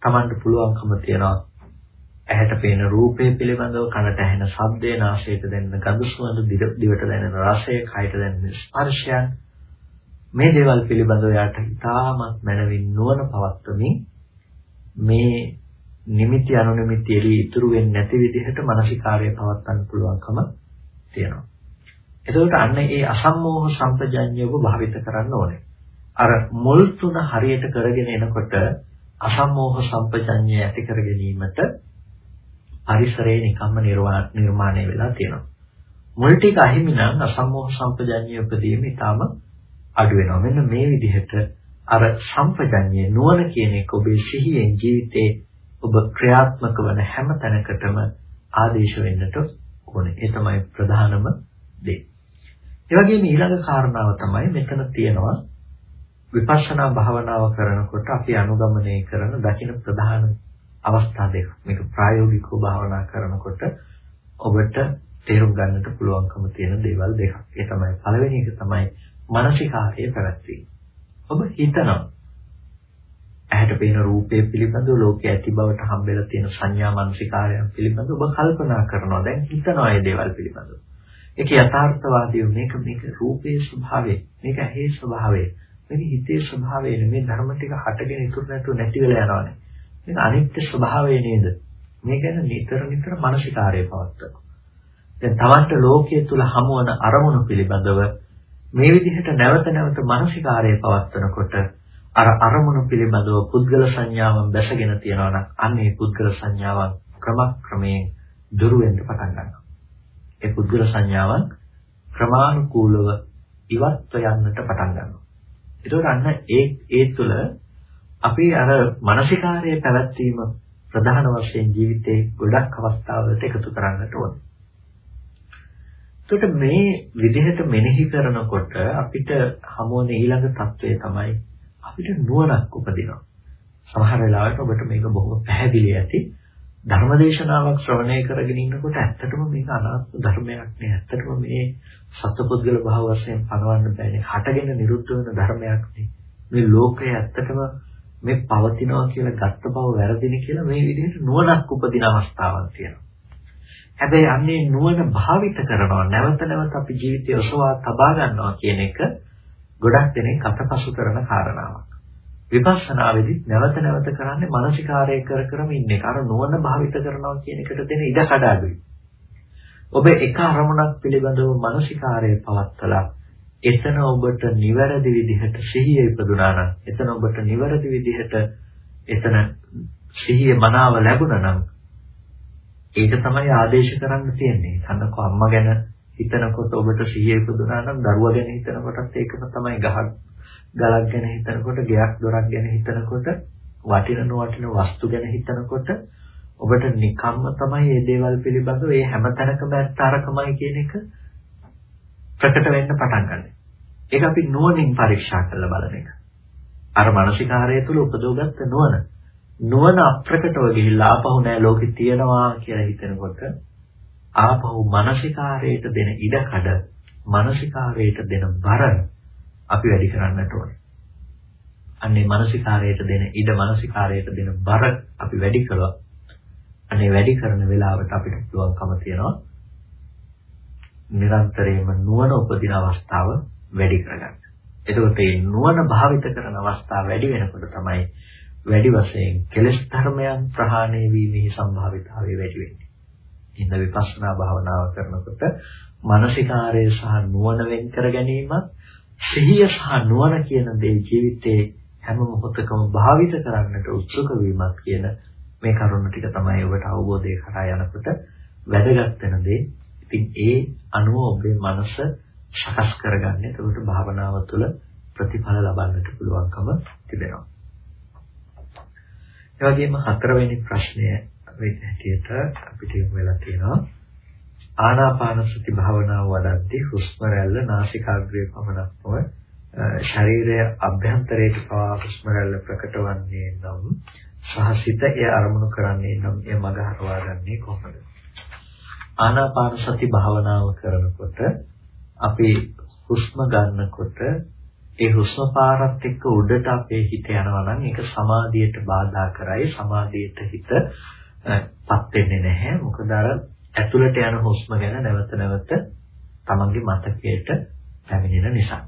තමන්ට පුළුවන්කම තියනවා ඇහැට පේන රූපය පිළිබඳව කනට ඇහෙන ශබ්දය නාසයට දැනෙන ගඳ සුවඳ දිවට දැනෙන රසය කයට දැනෙන ස්පර්ශයන් මේ දේවල් පිළිබඳව යාට ඉතාමත් මනවින් නුවණ පවත්වමින් මේ නිමිති අනුනිමිති එළි ඉතුරු වෙන්නේ නැති විදිහට මානසිකාර්යය පවත්වන්න පුළුවන්කම තියෙනවා. එතකොට අන්න ඒ අසම්මෝහ සම්පජඤ්ඤයව භාවිත කරන්න ඕනේ. අර මුල් තුන හරියට කරගෙන එනකොට අසම්මෝහ සම්පජඤ්ඤය ඇති කර ගැනීමට පරිසරයේ නිකම්ම නිර්මාණය වෙලා තියෙනවා. මුල් ටික අහිමි නම් අසම්මෝහ සම්පජඤ්ඤය උපදීම ඊටම අඩු වෙනවා. මෙන්න මේ විදිහට අර සම්පජඤ්ඤය නුවණ කියන එක ඔබේ සිහියෙන් ජීවිතේ ඔබ ක්‍රියාත්මක වන හැම තැනකටම ආදේශ වෙන්නට ඕනේ. ඒ තමයි ප්‍රධානම දේ. ඒ වගේම ඊළඟ කාරණාව තමයි මෙතන තියෙනවා විපස්සනා භාවනාව කරනකොට අපි අනුගමනය කරන දකින්න ප්‍රධාන අවස්ථා දෙක. මේක ප්‍රායෝගිකව භාවනා කරනකොට ඔබට තේරුම් ගන්නට පුළුවන්කම තියෙන දේවල් දෙකක්. ඒ තමයි පළවෙනි එක තමයි මානසිකාර්යය පැවැත්වීම. ඔබ හිතනවා ඇහැට පෙනෙන රූපය පිළිබඳව ලෝකයේ ඇති බවට හම්බෙලා තියෙන සංඥා මානසිකාරයන් පිළිබඳව ඔබ කල්පනා කරනවා දැන් හිතනවා මේ දේවල් පිළිබඳව. ඒක යථාර්ථවාදී මේක මේක රූපේ ස්වභාවය මේක ඇහි ස්වභාවය මේක හිතේ ස්වභාවය මේ ධර්ම ටික හටගෙන ඉතුරු නැතුව නැති වෙලා යනවානේ. මේක අනිත්‍ය ස්වභාවය නේද? මේ ගැන නිතර නිතර මානසිකාරය පවත්වනවා. දැන් තවන්ට ලෝකයේ තුල හමුවන අරමුණු පිළිබඳව මේ විදිහට නැවත නැවත මානසිකාරය පවත්වනකොට අර අරමුණු පිළිබඳව පුද්ගල සංඥාවන් දැසගෙන තියනවා නම් අන්නේ පුද්ගල සංඥාවන් ක්‍රමක්‍රමයෙන් දුරු වෙන්න පටන් ගන්නවා. ඒ පුද්ගල සංඥාවන් ක්‍රමානුකූලව ඉවත්ව යන්නට පටන් ගන්නවා. ඒතකොට අන්න ඒ ඒ තුළ අපි අර මානසිකාරයේ පැවැත්වීම ප්‍රධාන වශයෙන් ජීවිතේ ගොඩක් අවස්ථාවලට එකතු කරන්නට ඕනේ. එතකොට මේ විදිහට මෙනෙහි කරනකොට අපිට හමුවන ඊළඟ தત્ත්වය තමයි අපිට නුවණක් උපදිනවා. සමහර වෙලාවට ඔබට මේක බොහොම පැහැදිලි ඇති. ධර්මදේශනාවක් ශ්‍රවණය කරගෙන ඉන්නකොට ඇත්තටම මේක අනාත්ම ධර්මයක් නේ. ඇත්තටම මේ සත්පුද්ගල භාව වශයෙන් පනවන්න බෑනේ. හටගෙන නිරුද්ධ වෙන ධර්මයක් නේ. මේ ලෝකය ඇත්තටම මේ පවතිනවා කියලා ගත්ත බව වැරදිනේ කියලා මේ විදිහට නුවණක් උපදින අවස්ථාවක් තියෙනවා. හැබැයි අන්නේ නුවණ භාවිත කරනවා නැවත නැවත අපි ජීවිතය ඔසවා තබා ගන්නවා කියන එක ගොඩක් දෙනෙක් අතපසු කරන කාරණාවක්. විපස්සනාවේදී නැවත නැවත කරන්නේ මානසිකාරය කර කරම ඉන්නේ. අර නුවණ භාවිත කරනවා කියන එකට දෙන ඉඩ කඩාදුයි. ඔබ එක අරමුණක් පිළිබඳව මානසිකාරය පවත්වලා එතන ඔබට නිවැරදි විදිහට සිහිය ඉපදුනා නම් එතන ඔබට නිවැරදි විදිහට එතන සිහිය මනාව ලැබුණා නම් ඒක තමයි ආදේශ කරන්න තියෙන්නේ. අන්නකෝ අම්මා ගැන හිතනකොට ඔබට සිහිය ඉපදුනා නම් දරුවා ගැන හිතනකොටත් ඒකම තමයි ගහක් ගලක් ගැන හිතනකොට ගෙයක් දොරක් ගැන හිතනකොට වටින නොවටින වස්තු ගැන හිතනකොට ඔබට නිකම්ම තමයි මේ දේවල් පිළිබඳව මේ හැමතැනකම ඇත්ත අරකමයි කියන එක ප්‍රකට වෙන්න පටන් ගන්න. ඒක අපි නුවණින් පරීක්ෂා කරලා බලන එක. අර මානසිකාරය තුළ උපදවගත්ත නුවණ. නුවණ අප්‍රකටව ගිහිල්ලා ආපහු නෑ ලෝකෙ තියෙනවා කියලා හිතනකොට ආපහු මානසිකාරයට දෙන ඉඩකඩ මානසිකාරයට දෙන බර අපි වැඩි කරන්නට ඕනේ. අන්නේ මානසිකාරයට දෙන ඉඩ මානසිකාරයට දෙන බර අපි වැඩි කළොත් අනේ වැඩි කරන වෙලාවට අපිට පුළුවන්කම තියෙනවා නිරන්තරයෙන්ම නුවණ උපදින අවස්ථාව වැඩි කරගන්න. එතකොට මේ නුවණ භාවිත කරන අවස්ථාව වැඩි වෙනකොට තමයි වැඩි වශයෙන් කෙලෙස් ධර්මයන් ප්‍රහාණය වීමේ සම්භාවිතාවය වැඩි වෙන්නේ. ඉන්න විපස්සනා භාවනාව කරනකොට මානසිකාරය සහ නුවණ වෙන් කර ගැනීම සිහිය සහ නුවණ කියන දේ ජීවිතේ හැම මොහොතකම භාවිත කරන්නට උත්සුක වීමක් කියන මේ කරුණ ටික තමයි ඔබට අවබෝධය කරා යනකොට වැදගත් වෙන දේ. ඉතින් ඒ අනුව ඔබේ මනස සකස් කරගන්න. එතකොට භාවනාව තුළ ප්‍රතිඵල ලබන්නට පුළුවන්කම තිබෙනවා. ඒ වගේම හතරවෙනි ප්‍රශ්නය වෙන හැටියට අපිට යොමු වෙලා තියෙනවා ආනාපාන සති භාවනාව වඩද්දී හුස්ම රැල්ල නාසිකාග්‍රයේ පමණක් නොව ශරීරයේ අභ්‍යන්තරයේ පවා හුස්ම රැල්ල ප්‍රකට වන්නේ නම් සහ සිත එය අරමුණු කරන්නේ නම් එය මඟ හරවා ගන්නේ කොහොමද ආනාපාන සති භාවනාව කරනකොට අපි හුස්ම ගන්නකොට ඒ හුස්ම පාරත් එක්ක උඩට අපේ හිත යනවා නම් ඒක සමාධියට බාධා කරයි සමාධියට හිත පත් වෙන්නේ නැහැ. මොකද අර ඇතුළට යන හුස්ම ගැන නැවත නැවත තමන්ගේ මතකයට පැමිණෙන නිසා.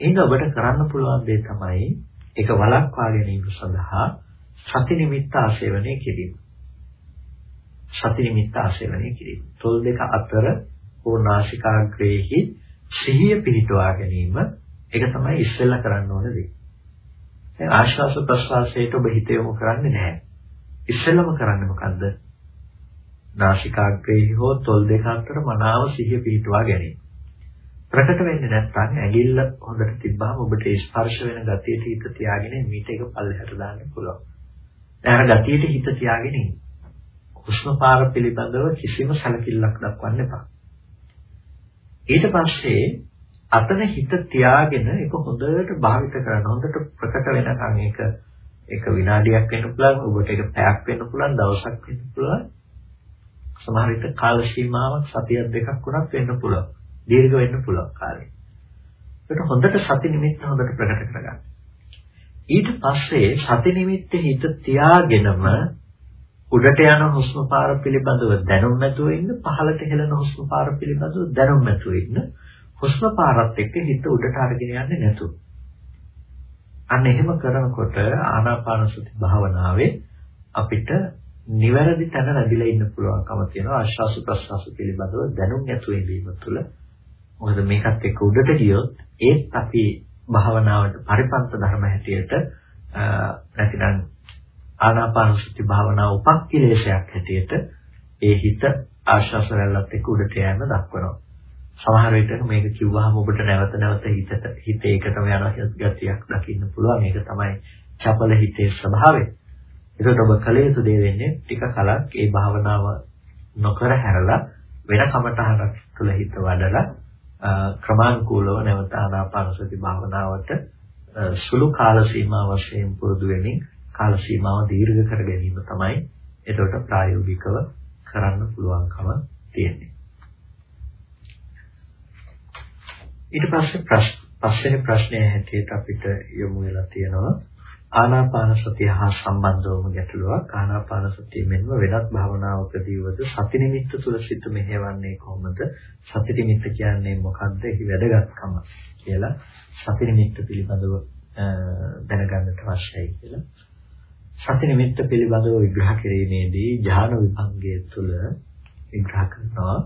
එහෙනම් ඔබට කරන්න පුළුවන් දේ තමයි ඒක වළක්වා ගැනීම සඳහා සති නිමිත්ත ආශේවනය කිරීම. සති නිමිත්ත ආශේවනය කිරීම. තොල් දෙක අතර හෝ නාසිකාග්‍රේහි සිහිය පිහිටුවා ගැනීම ඒක තමයි ඉස්සෙල්ලා කරන්න ඕන දේ. දැන් ආශ්වාස ප්‍රශ්වාසයට ඔබ හිත යොමු කරන්නේ නැහැ. ඉස්සෙල්ලම කරන්නේ මොකද්ද? නාසිකාග්‍රේ හෝ තොල් දෙක අතර මනාව සිහිය පිහිටුවා ගැනීම. ප්‍රකට වෙන්නේ නැත්නම් ඇඟිල්ල හොඳට තිබ්බහම ඔබට ස්පර්ශ වෙන ගතියට හිත තියාගෙන මීට එක පල්ලෙහාට දාන්න පුළුවන්. දැන් අර ගතියට හිත තියාගෙන ඉන්න. හුස්ම පාර පිළිබඳව කිසිම සැලකිල්ලක් දක්වන්න එපා. ඊට පස්සේ අතන හිත තියාගෙන ඒක හොඳට භාවිත කරන්න හොඳට ප්‍රකට වෙනකන් ඒක ඒක විනාඩියක් වෙන්න පුළුවන් ඔබට ඒක පැයක් වෙන්න පුළුවන් දවසක් වෙන්න පුළුවන්. සමහර විට කාල සීමාවක් සතියක් දෙකක් වුණත් වෙන්න පුළුවන්. දීර්ඝ වෙන්න පුළුවන් කාලේ. ඒක හොඳට සති නිමිත්ත හොඳට ප්‍රකට කරගන්න. ඊට පස්සේ සති නිමිත්තේ හිත තියාගෙනම උඩට යන හුස්ම පාර පිළිබඳව දැනුම් නැතුව ඉන්න පහළට හෙළන හුස්ම පාර පිළිබඳව දැනුම් නැතුව ඉන්න හුස්ම පාරත් එක්ක හිත උඩට අරගෙන යන්නේ නැතුව. අන්න එහෙම කරනකොට ආනාපාන සති භාවනාවේ අපිට නිවැරදි තැන රැඳිලා ඉන්න පුළුවන්කම තියෙනවා. ආශ්වාස ප්‍රශ්වාස පිළිබඳව දැනුම් නැතුව ඉඳීම තුළ. මොකද මේකත් එක්ක උඩට ගියොත් ඒත් අපි භාවනාවට පරිපන්ත ධර්ම හැටියට නැතිනම් ආනාපාන සති භාවනාව උපක්ඛිලේශයක් හැටියට ඒ හිත ආශ්වාස රැල්ලත් එක්ක උඩට යෑම දක්වනවා. සමහර විටක මේක කිව්වහම ඔබට නැවත නැවත හිතට හිත ඒකටම යන ගතියක් දකින්න පුළුවන්. මේක තමයි චපල හිතේ ස්වභාවය. ඒකට ඔබ කල යුතු දේ වෙන්නේ ටික කලක් ඒ භාවනාව නොකර හැරලා වෙන කමටහනක් තුළ හිත වඩලා ක්‍රමානුකූලව නැවත ආනාපාන සති භාවනාවට සුළු කාල සීමාව වශයෙන් පුරුදු වෙමින් කාල සීමාව දීර්ඝ කර ගැනීම තමයි එතකොට ප්‍රායෝගිකව කරන්න පුළුවන්කම තියෙන්නේ. ඊට පස්සේ පස්වෙනි ප්‍රශ්නය හැටියට අපිට යොමු වෙලා තියෙනවා. ආනාපාන සතිය හා සම්බන්ධවම ගැටලුවක්. ආනාපාන සතිය මෙන්ම වෙනත් භාවනාවකදී වද සති නිමිත්ත තුල සිත මෙහෙවන්නේ කොහොමද? සති නිමිත්ත කියන්නේ මොකක්ද එහි වැදගත්කම කියලා සති නිමිත්ත පිළිබඳව දැනගන්නට අවශ්‍යයි කියලා. සති නිමිත්ත පිළිබඳව විග්‍රහ කිරීමේදී ඥාන විභංගය තුළ විග්‍රහ කරනවා.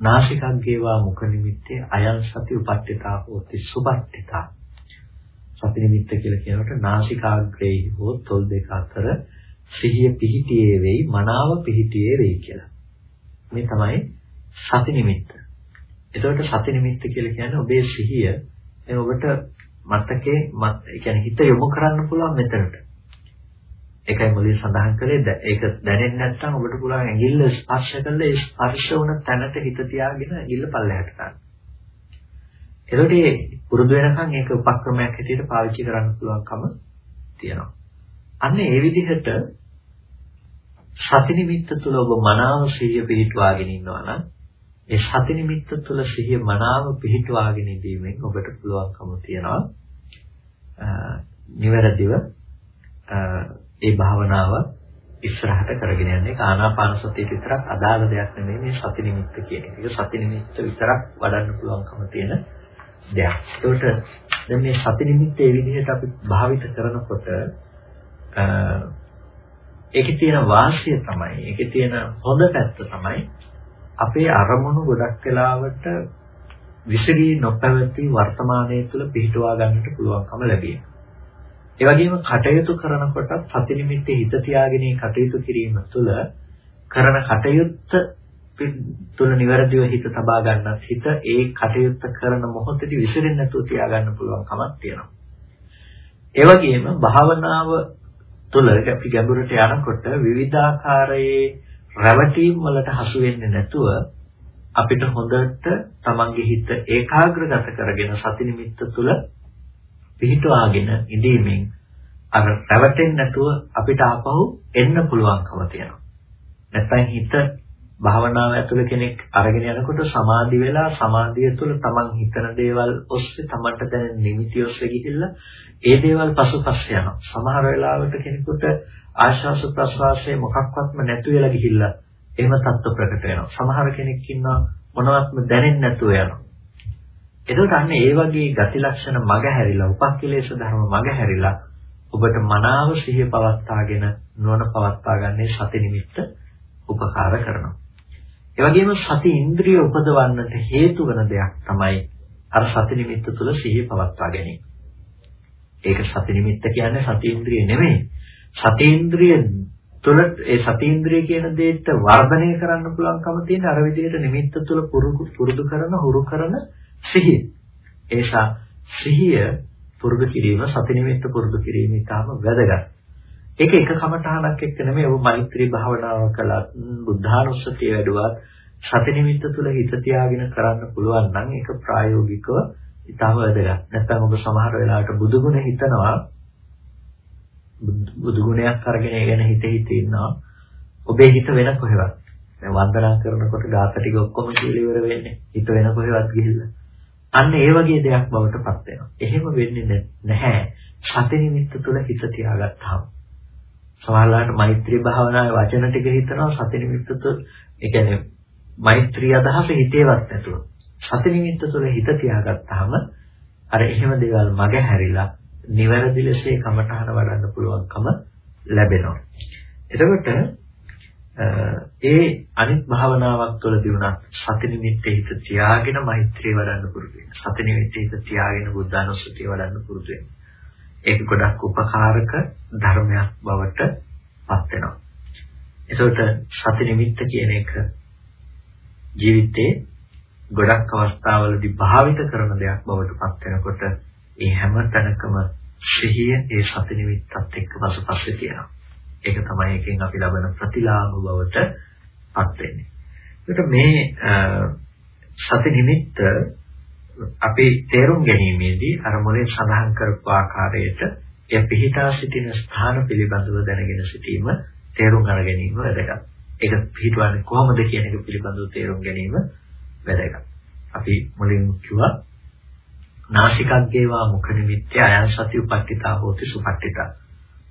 නාසිකග්ගේවා මුඛ නිමිත්තේ අයං සති උපට්ඨිතා හෝති සුපට්ඨිතා. සති නිමිත්ත කියලා කියනකොට නාසිකාග්‍රේ හෝ තොල් දෙක අතර සිහිය පිහිටියේ වෙයි මනාව පිහිටියේ වෙයි කියලා. මේ තමයි සති නිමිත්ත. එතකොට සති නිමිත්ත කියලා කියන්නේ ඔබේ සිහිය එන ඔබට මතකේ මත කියන්නේ හිත යොමු කරන්න පුළුවන් මෙතනට. ඒකයි මුලින් සඳහන් කළේ ඒක දැනෙන්නේ නැත්නම් ඔබට පුළුවන් ඇඟිල්ල ස්පර්ශ කළා ඒ ස්පර්ශ වුණ තැනට හිත තියාගෙන ඇඟිල්ල පල්ලෙහාට ගන්න. එතකොට මේ පුරුදු වෙනකන් ඒක උපක්‍රමයක් හැටියට පාවිච්චි කරන්න පුළුවන්කම තියෙනවා. අන්න ඒ විදිහට සති නිමිත්ත තුළ ඔබ මනාව සිහිය පිහිටුවාගෙන ඉන්නවා නම් ඒ සති නිමිත්ත තුළ සිහිය මනාව පිහිටුවාගෙන ඉඳීමෙන් ඔබට පුළුවන්කම තියෙනවා නිවැරදිව ඒ භාවනාව ඉස්සරහට කරගෙන යන්නේ ආනාපාන සතිය විතරක් අදාළ දෙයක් නෙමෙයි මේ සති නිමිත්ත කියන එක. ඒක සති නිමිත්ත විතරක් වඩන්න පුළුවන්කම තියෙන දෙයක්. ඒකට දැන් මේ සති නිමිත්ත ඒ විදිහට අපි භාවිත කරනකොට ඒකේ තියෙන වාසිය තමයි ඒකේ තියෙන හොඳ පැත්ත තමයි අපේ අරමුණු ගොඩක් වෙලාවට විසරී නොපැවති වර්තමානයේ තුල පිහිටුවා ගන්නට පුළුවන්කම ලැබෙනවා. ඒ වගේම කටයුතු කරනකොට සති නිමිත්තේ හිත තියාගෙන කටයුතු කිරීම තුළ කරන කටයුත්ත තුළ නිවැරදිව හිත තබා ගන්නත් හිත ඒ කටයුත්ත කරන මොහොතේදී විසිරෙන්නේ නැතුව තියාගන්න පුළුවන් කමක් තියෙනවා. ඒ වගේම භාවනාව තුළ අපි ගැඹුරට යනකොට විවිධාකාරයේ රැවටීම් වලට හසු වෙන්නේ නැතුව අපිට හොඳට තමන්ගේ හිත ඒකාග්‍රගත කරගෙන සති නිමිත්ත තුළ පිහිටවාගෙන ඉඳීමෙන් අර රැවටෙන්නේ නැතුව අපිට ආපහු එන්න පුළුවන්කම තියෙනවා. නැත්නම් හිත භාවනාව ඇතුළේ කෙනෙක් අරගෙන යනකොට සමාධි වෙලා සමාධිය තුළ තමන් හිතන දේවල් ඔස්සේ තමන්ට දැනෙන නිමිති ඔස්සේ ගිහිල්ලා ඒ දේවල් පසුපස්ස යනවා. සමහර වෙලාවට කෙනෙකුට ආශාස ප්‍රසවාසයේ මොකක්වත්ම නැතු වෙලා ගිහිල්ලා එහෙම තත්ත්ව ප්‍රකට වෙනවා. සමහර කෙනෙක් ඉන්නවා මොනවත්ම දැනෙන්නේ නැතුව යනවා. එතකොට අන්න ඒ වගේ ගති ලක්ෂණ මග හැරිලා උපක්ඛිලේශ ධර්ම මග හැරිලා ඔබට මනාව සිහිය පවත්වාගෙන නුවණ පවත්වා ගන්නේ සති නිමිත්ත උපකාර කරනවා. ඒ වගේම සති ඉන්ද්‍රිය උපදවන්නට හේතු වෙන දෙයක් තමයි අර සති නිමිත්ත තුළ සිහිය පවත්වා ගැනීම. ඒක සති නිමිත්ත කියන්නේ සති ඉන්ද්‍රිය නෙමෙයි. සති ඉන්ද්‍රිය තුළ ඒ සති ඉන්ද්‍රිය කියන දෙයට වර්ධනය කරන්න පුළුවන්කම තියෙන අර විදිහට නිමිත්ත තුළ පුරුදු කරන හුරු කරන සිහිය. ඒසා සිහිය පුරුදු කිරීම සති නිමිත්ත පුරුදු කිරීම ඉතාම වැදගත්. ඒක එක කමඨහනක් එක්ක නෙමෙයි ඔබ මෛත්‍රී භාවනාව කළත් බුද්ධානුස්සතිය වැඩුවත් සති නිමිත්ත තුල හිත තියාගෙන කරන්න පුළුවන් නම් ඒක ප්‍රායෝගිකව ඉතාම වැදගත්. නැත්නම් ඔබ සමහර වෙලාවට බුදුගුණ හිතනවා බුදුගුණයක් අරගෙන ඒ ගැන හිත හිත ඉන්නවා. ඔබේ හිත වෙන කොහෙවත්. දැන් වන්දනා කරනකොට ගාථා ටික ඔක්කොම කියලා ඉවර වෙන්නේ. හිත වෙන කොහෙවත් ගිහිල්ලා. අන්න ඒ වගේ දෙයක් බවට පත් වෙනවා. එහෙම වෙන්නේ නැහැ. සති නිමිත්ත තුළ හිත තියාගත්තාම සමහරවිට මෛත්‍රී භාවනාවේ වචන ටික හිතනවා සති නිමිත්ත තුළ ඒ කියන්නේ මෛත්‍රී අදහස හිතේවත් නැතුව සති නිමිත්ත තුළ හිත තියාගත්තාම අර එහෙම දේවල් මග හැරිලා නිවැරදි ලෙස ඒ කමඨහන වඩන්න පුළුවන්කම ලැබෙනවා. එතකොට ඒ අනිත් භාවනාවක් තුළදී උනත් සති නිමිත්තේ හිත තියාගෙන මෛත්‍රිය වඩන්න පුරුදු වෙනවා. සති නිමිත්තේ හිත තියාගෙන බුද්ධානුස්සතිය වඩන්න පුරුදු වෙනවා. ඒක ගොඩක් උපකාරක ධර්මයක් බවට පත් වෙනවා. ඒකට සති නිමිත්ත කියන එක ජීවිතේ ගොඩක් අවස්ථාවලදී භාවිත කරන දෙයක් බවට පත් වෙනකොට ඒ හැම තැනකම සිහිය ඒ සති නිමිත්තත් එක්ක පසුපස්සේ තියෙනවා. ඒක තමයි එකෙන් අපි ලබන ප්‍රතිලාභ බවට පත් වෙන්නේ. ඒකට මේ සති නිමිත්ත අපි තේරුම් ගැනීමේදී අර මොලේ සඳහන් කරපු ආකාරයට එය පිහිටා සිටින ස්ථාන පිළිබඳව දැනගෙන සිටීම තේරුම් අර ගැනීම වැදගත්. ඒක පිහිටවන්නේ කොහොමද කියන එක පිළිබඳව තේරුම් ගැනීම වැදගත්. අපි මුලින් කිව්වා නාසිකග්ගේවා මුඛ නිමිත්තේ අයං සති උපට්ඨිතා හෝති සුපට්ඨිතා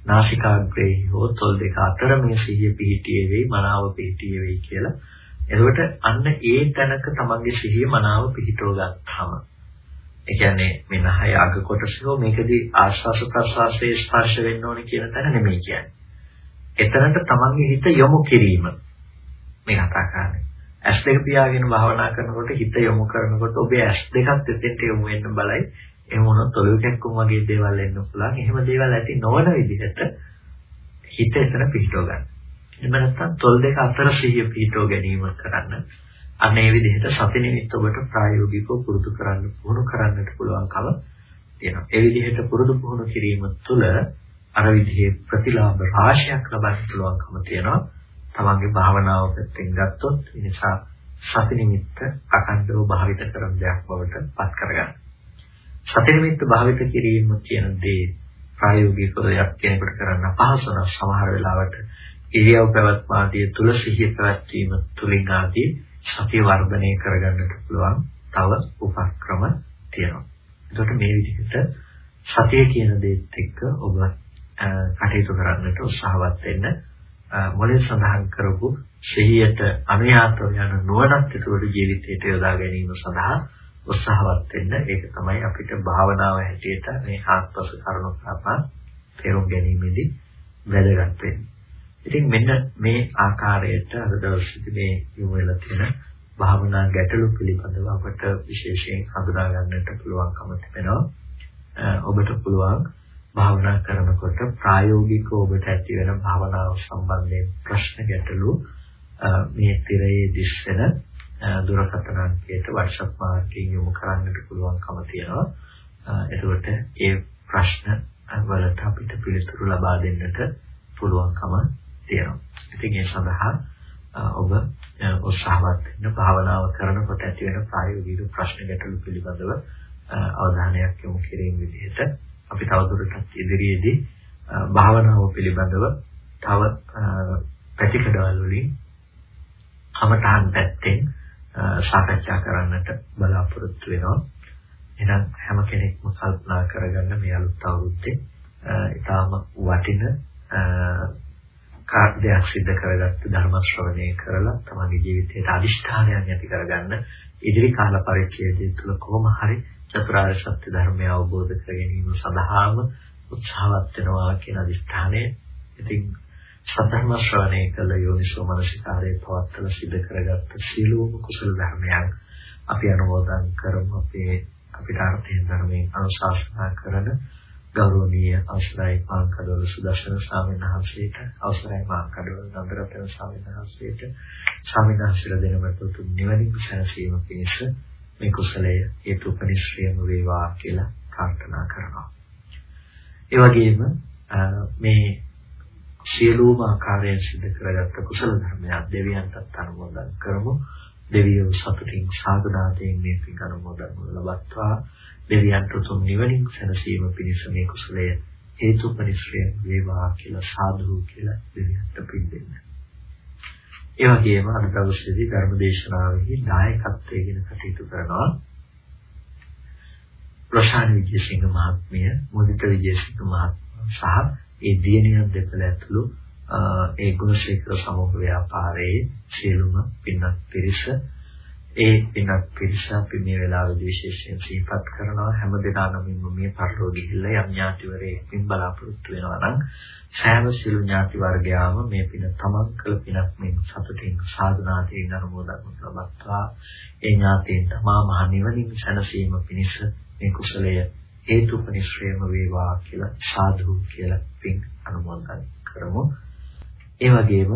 නාසිකාග්‍රේ හෝ තොල් දෙක අතර මේ සිහිය පිහිටියේ වෙයි මනාව පිහිටියේ වෙයි කියලා. එතකොට අන්න ඒ තැනක තමන්ගේ සිහිය මනාව පිහිටව ගත්තාම ඒ කියන්නේ මේ නහය අග කොටසෝ මේකදී ආශ්වාස ප්‍රශ්වාසයේ ස්පර්ශ වෙන්න ඕනේ කියන තැන නෙමෙයි කියන්නේ. එතනට තමන්ගේ හිත යොමු කිරීම මේ කතා කරන්නේ. ඇස් දෙක පියාගෙන භාවනා කරනකොට හිත යොමු කරනකොට ඔබේ ඇස් දෙකත් එතෙන්ට යොමු වෙන්න බලයි එහෙම වුණොත් ඔලුව කැක්කුම් වගේ දේවල් එන්න පුළුවන්. එහෙම දේවල් ඇති නොවන විදිහට හිත එතන පිහිටව ගන්න. එහෙම නැත්නම් තොල් දෙක අතර සිහිය පිහිටව ගැනීම කරන්න. අන්න ඒ විදිහට සති නිමිත්ත ඔබට ප්‍රායෝගිකව පුරුදු කරන්න පුහුණු කරන්නට පුළුවන්කම තියෙනවා. ඒ විදිහට පුරුදු පුහුණු කිරීම තුළ අර විදිහේ ප්‍රතිලාභ රාශියක් ලබන්න පුළුවන්කම තියෙනවා. තමන්ගේ භාවනාව පැත්තෙන් ගත්තොත් ඒ නිසා සති නිමිත්ත අකණ්ඩව භාවිත කරන දෙයක් බවට පත් කරගන්න. සති නිමිත්ත භාවිත කිරීම කියන දේ ප්‍රායෝගිකව යක් කෙනෙකුට කරන්න අපහසු නම් සමහර වෙලාවට ඉරියව් පැවැත්ම ආදී තුල සිහිය පැවැත්වීම තුලින් ආදී සතිය වර්ධනය කරගන්නට පුළුවන් තව උපක්‍රම තියෙනවා. එතකොට මේ විදිහට සතිය කියන දේත් එක්ක ඔබ කටයුතු කරන්නට උත්සාහවත් වෙන්න මොලේ සඳහන් කරපු සිහියට අනුයාතව යන නුවණක් ඒකට ජීවිතයට යොදා ගැනීම සඳහා උත්සාහවත් වෙන්න ඒක තමයි අපිට භාවනාව හැටියට මේ ආත්පස කරුණු කරපා තේරුම් ගැනීමේදී වැදගත් වෙන්නේ. ඉතින් මෙන්න මේ ආකාරයට අද දවසේදී මේ යොමු වෙලා තියෙන භාවනා ගැටලු පිළිබඳව අපට විශේෂයෙන් හඳුනා ගන්නට පුළුවන්කම තිබෙනවා. ඔබට පුළුවන් භාවනා කරනකොට ප්‍රායෝගිකව ඔබට ඇති වෙන භාවනාව සම්බන්ධයෙන් ප්‍රශ්න ගැටලු මේ තිරයේ දිස්සෙන දුරකථන අංකයට WhatsApp මාර්ගයෙන් යොමු කරන්නට පුළුවන්කම තියෙනවා. එතකොට ඒ ප්‍රශ්න වලට අපිට පිළිතුරු ලබා දෙන්නට පුළුවන්කම තියෙනවා. ඉතින් ඒ සඳහා ඔබ උත්සාහවත් වෙන භාවනාව කරනකොට ඇති වෙන ප්‍රායෝගික ප්‍රශ්න ගැටලු පිළිබඳව අවධානයක් යොමු කිරීම විදිහට අපි තවදුරටත් ඉදිරියේදී භාවනාව පිළිබඳව තව පැතිකඩවල වලින් කමඨාන් පැත්තෙන් සාකච්ඡා කරන්නට බලාපොරොත්තු වෙනවා. එහෙනම් හැම කෙනෙක්ම කල්පනා කරගන්න මේ අලුත් අවුරුද්දේ ඊටාම වටින කාර්යයක් සිදු කරගත්ත ධර්ම ශ්‍රවණය කරලා තමන්ගේ ජීවිතයට අදිෂ්ඨානයක් ඇති කරගන්න ඉදිරි කාල පරිච්ඡේදය තුළ කොහොම හරි චතුරාර්ය සත්‍ය ධර්මය අවබෝධ කර ගැනීම සඳහාම උත්සාහවත් වෙනවා කියන අදිෂ්ඨානය ඉතින් සතරම ශ්‍රවණය කළ යෝනිසෝ මනසිකාරයේ පවත්තල සිද්ධ කරගත්ත සීලෝම කුසල ධර්මයන් අපි අනුමෝදන් කරමු අපේ අපිට අර්ථයෙන් ධර්මයෙන් අනුශාසනා කරන ගෞරවනීය අවසරයි පාංකඩවල සුදර්ශන ස්වාමීන් වහන්සේට අවසරයි පාංකඩවල නන්දරතන ස්වාමීන් වහන්සේට ස්වාමීන් වහන්සේලා දෙනවට උතුම් නිවනින් සැනසීම පිණිස මේ කුසලය හේතුපනිශ්‍රයම වේවා කියලා ප්‍රාර්ථනා කරනවා. ඒ වගේම මේ සියලුම ආකාරයෙන් සිදු කරගත්ත කුසල ධර්මයක් දෙවියන්ටත් අනුමෝදන් කරමු. දෙවියෝ සතුටින් සාධනාතයෙන් මේ පින් අනුමෝදන් ලබත්වා දෙවියන්ට උතුම් නිවනින් සැනසීම පිණිස මේ කුසලය හේතුපරිශ්‍රය වේවා කියලා සාදු කියලා දෙවියන්ට පින් දෙන්න. ඒ වගේම අද දවසේදී ධර්ම දේශනාවෙහි දායකත්වයෙන් කටයුතු කරනවා රොෂාන විජේසිංහ මහත්මිය, මුදිත විජේසිංහ මහත්මයා සහ ඒ දියණියන් දෙපළ ඇතුළු ඒ ගුණශේඛර සමූහ ව්‍යාපාරයේ සියලුම පින්වත් පිරිස. ඒ පින්වත් පිරිස අපි මේ වෙලාවේ විශේෂයෙන් සිහිපත් කරනවා. හැම දිනා නමින්ම මේ පරිලෝක ගිහිල්ලා යම් ඥාතිවරයෙක්ින් බලාපොරොත්තු වෙනවා නම් සෑම සිළු ඥාති වර්ගයාම මේ පින තමන් කළ පිනක් මෙන් සතුටින් සාධනාදීන් අනුමෝදන් ලබත්වා ඒ ඥාතීන් තමා මහ නිවනින් සැනසීම පිණිස මේ කුසලය හේතුපනිශ්‍රේම වේවා කියලා සාදු කියලා පින් අනුමෝදන් කරමු. ඒ වගේම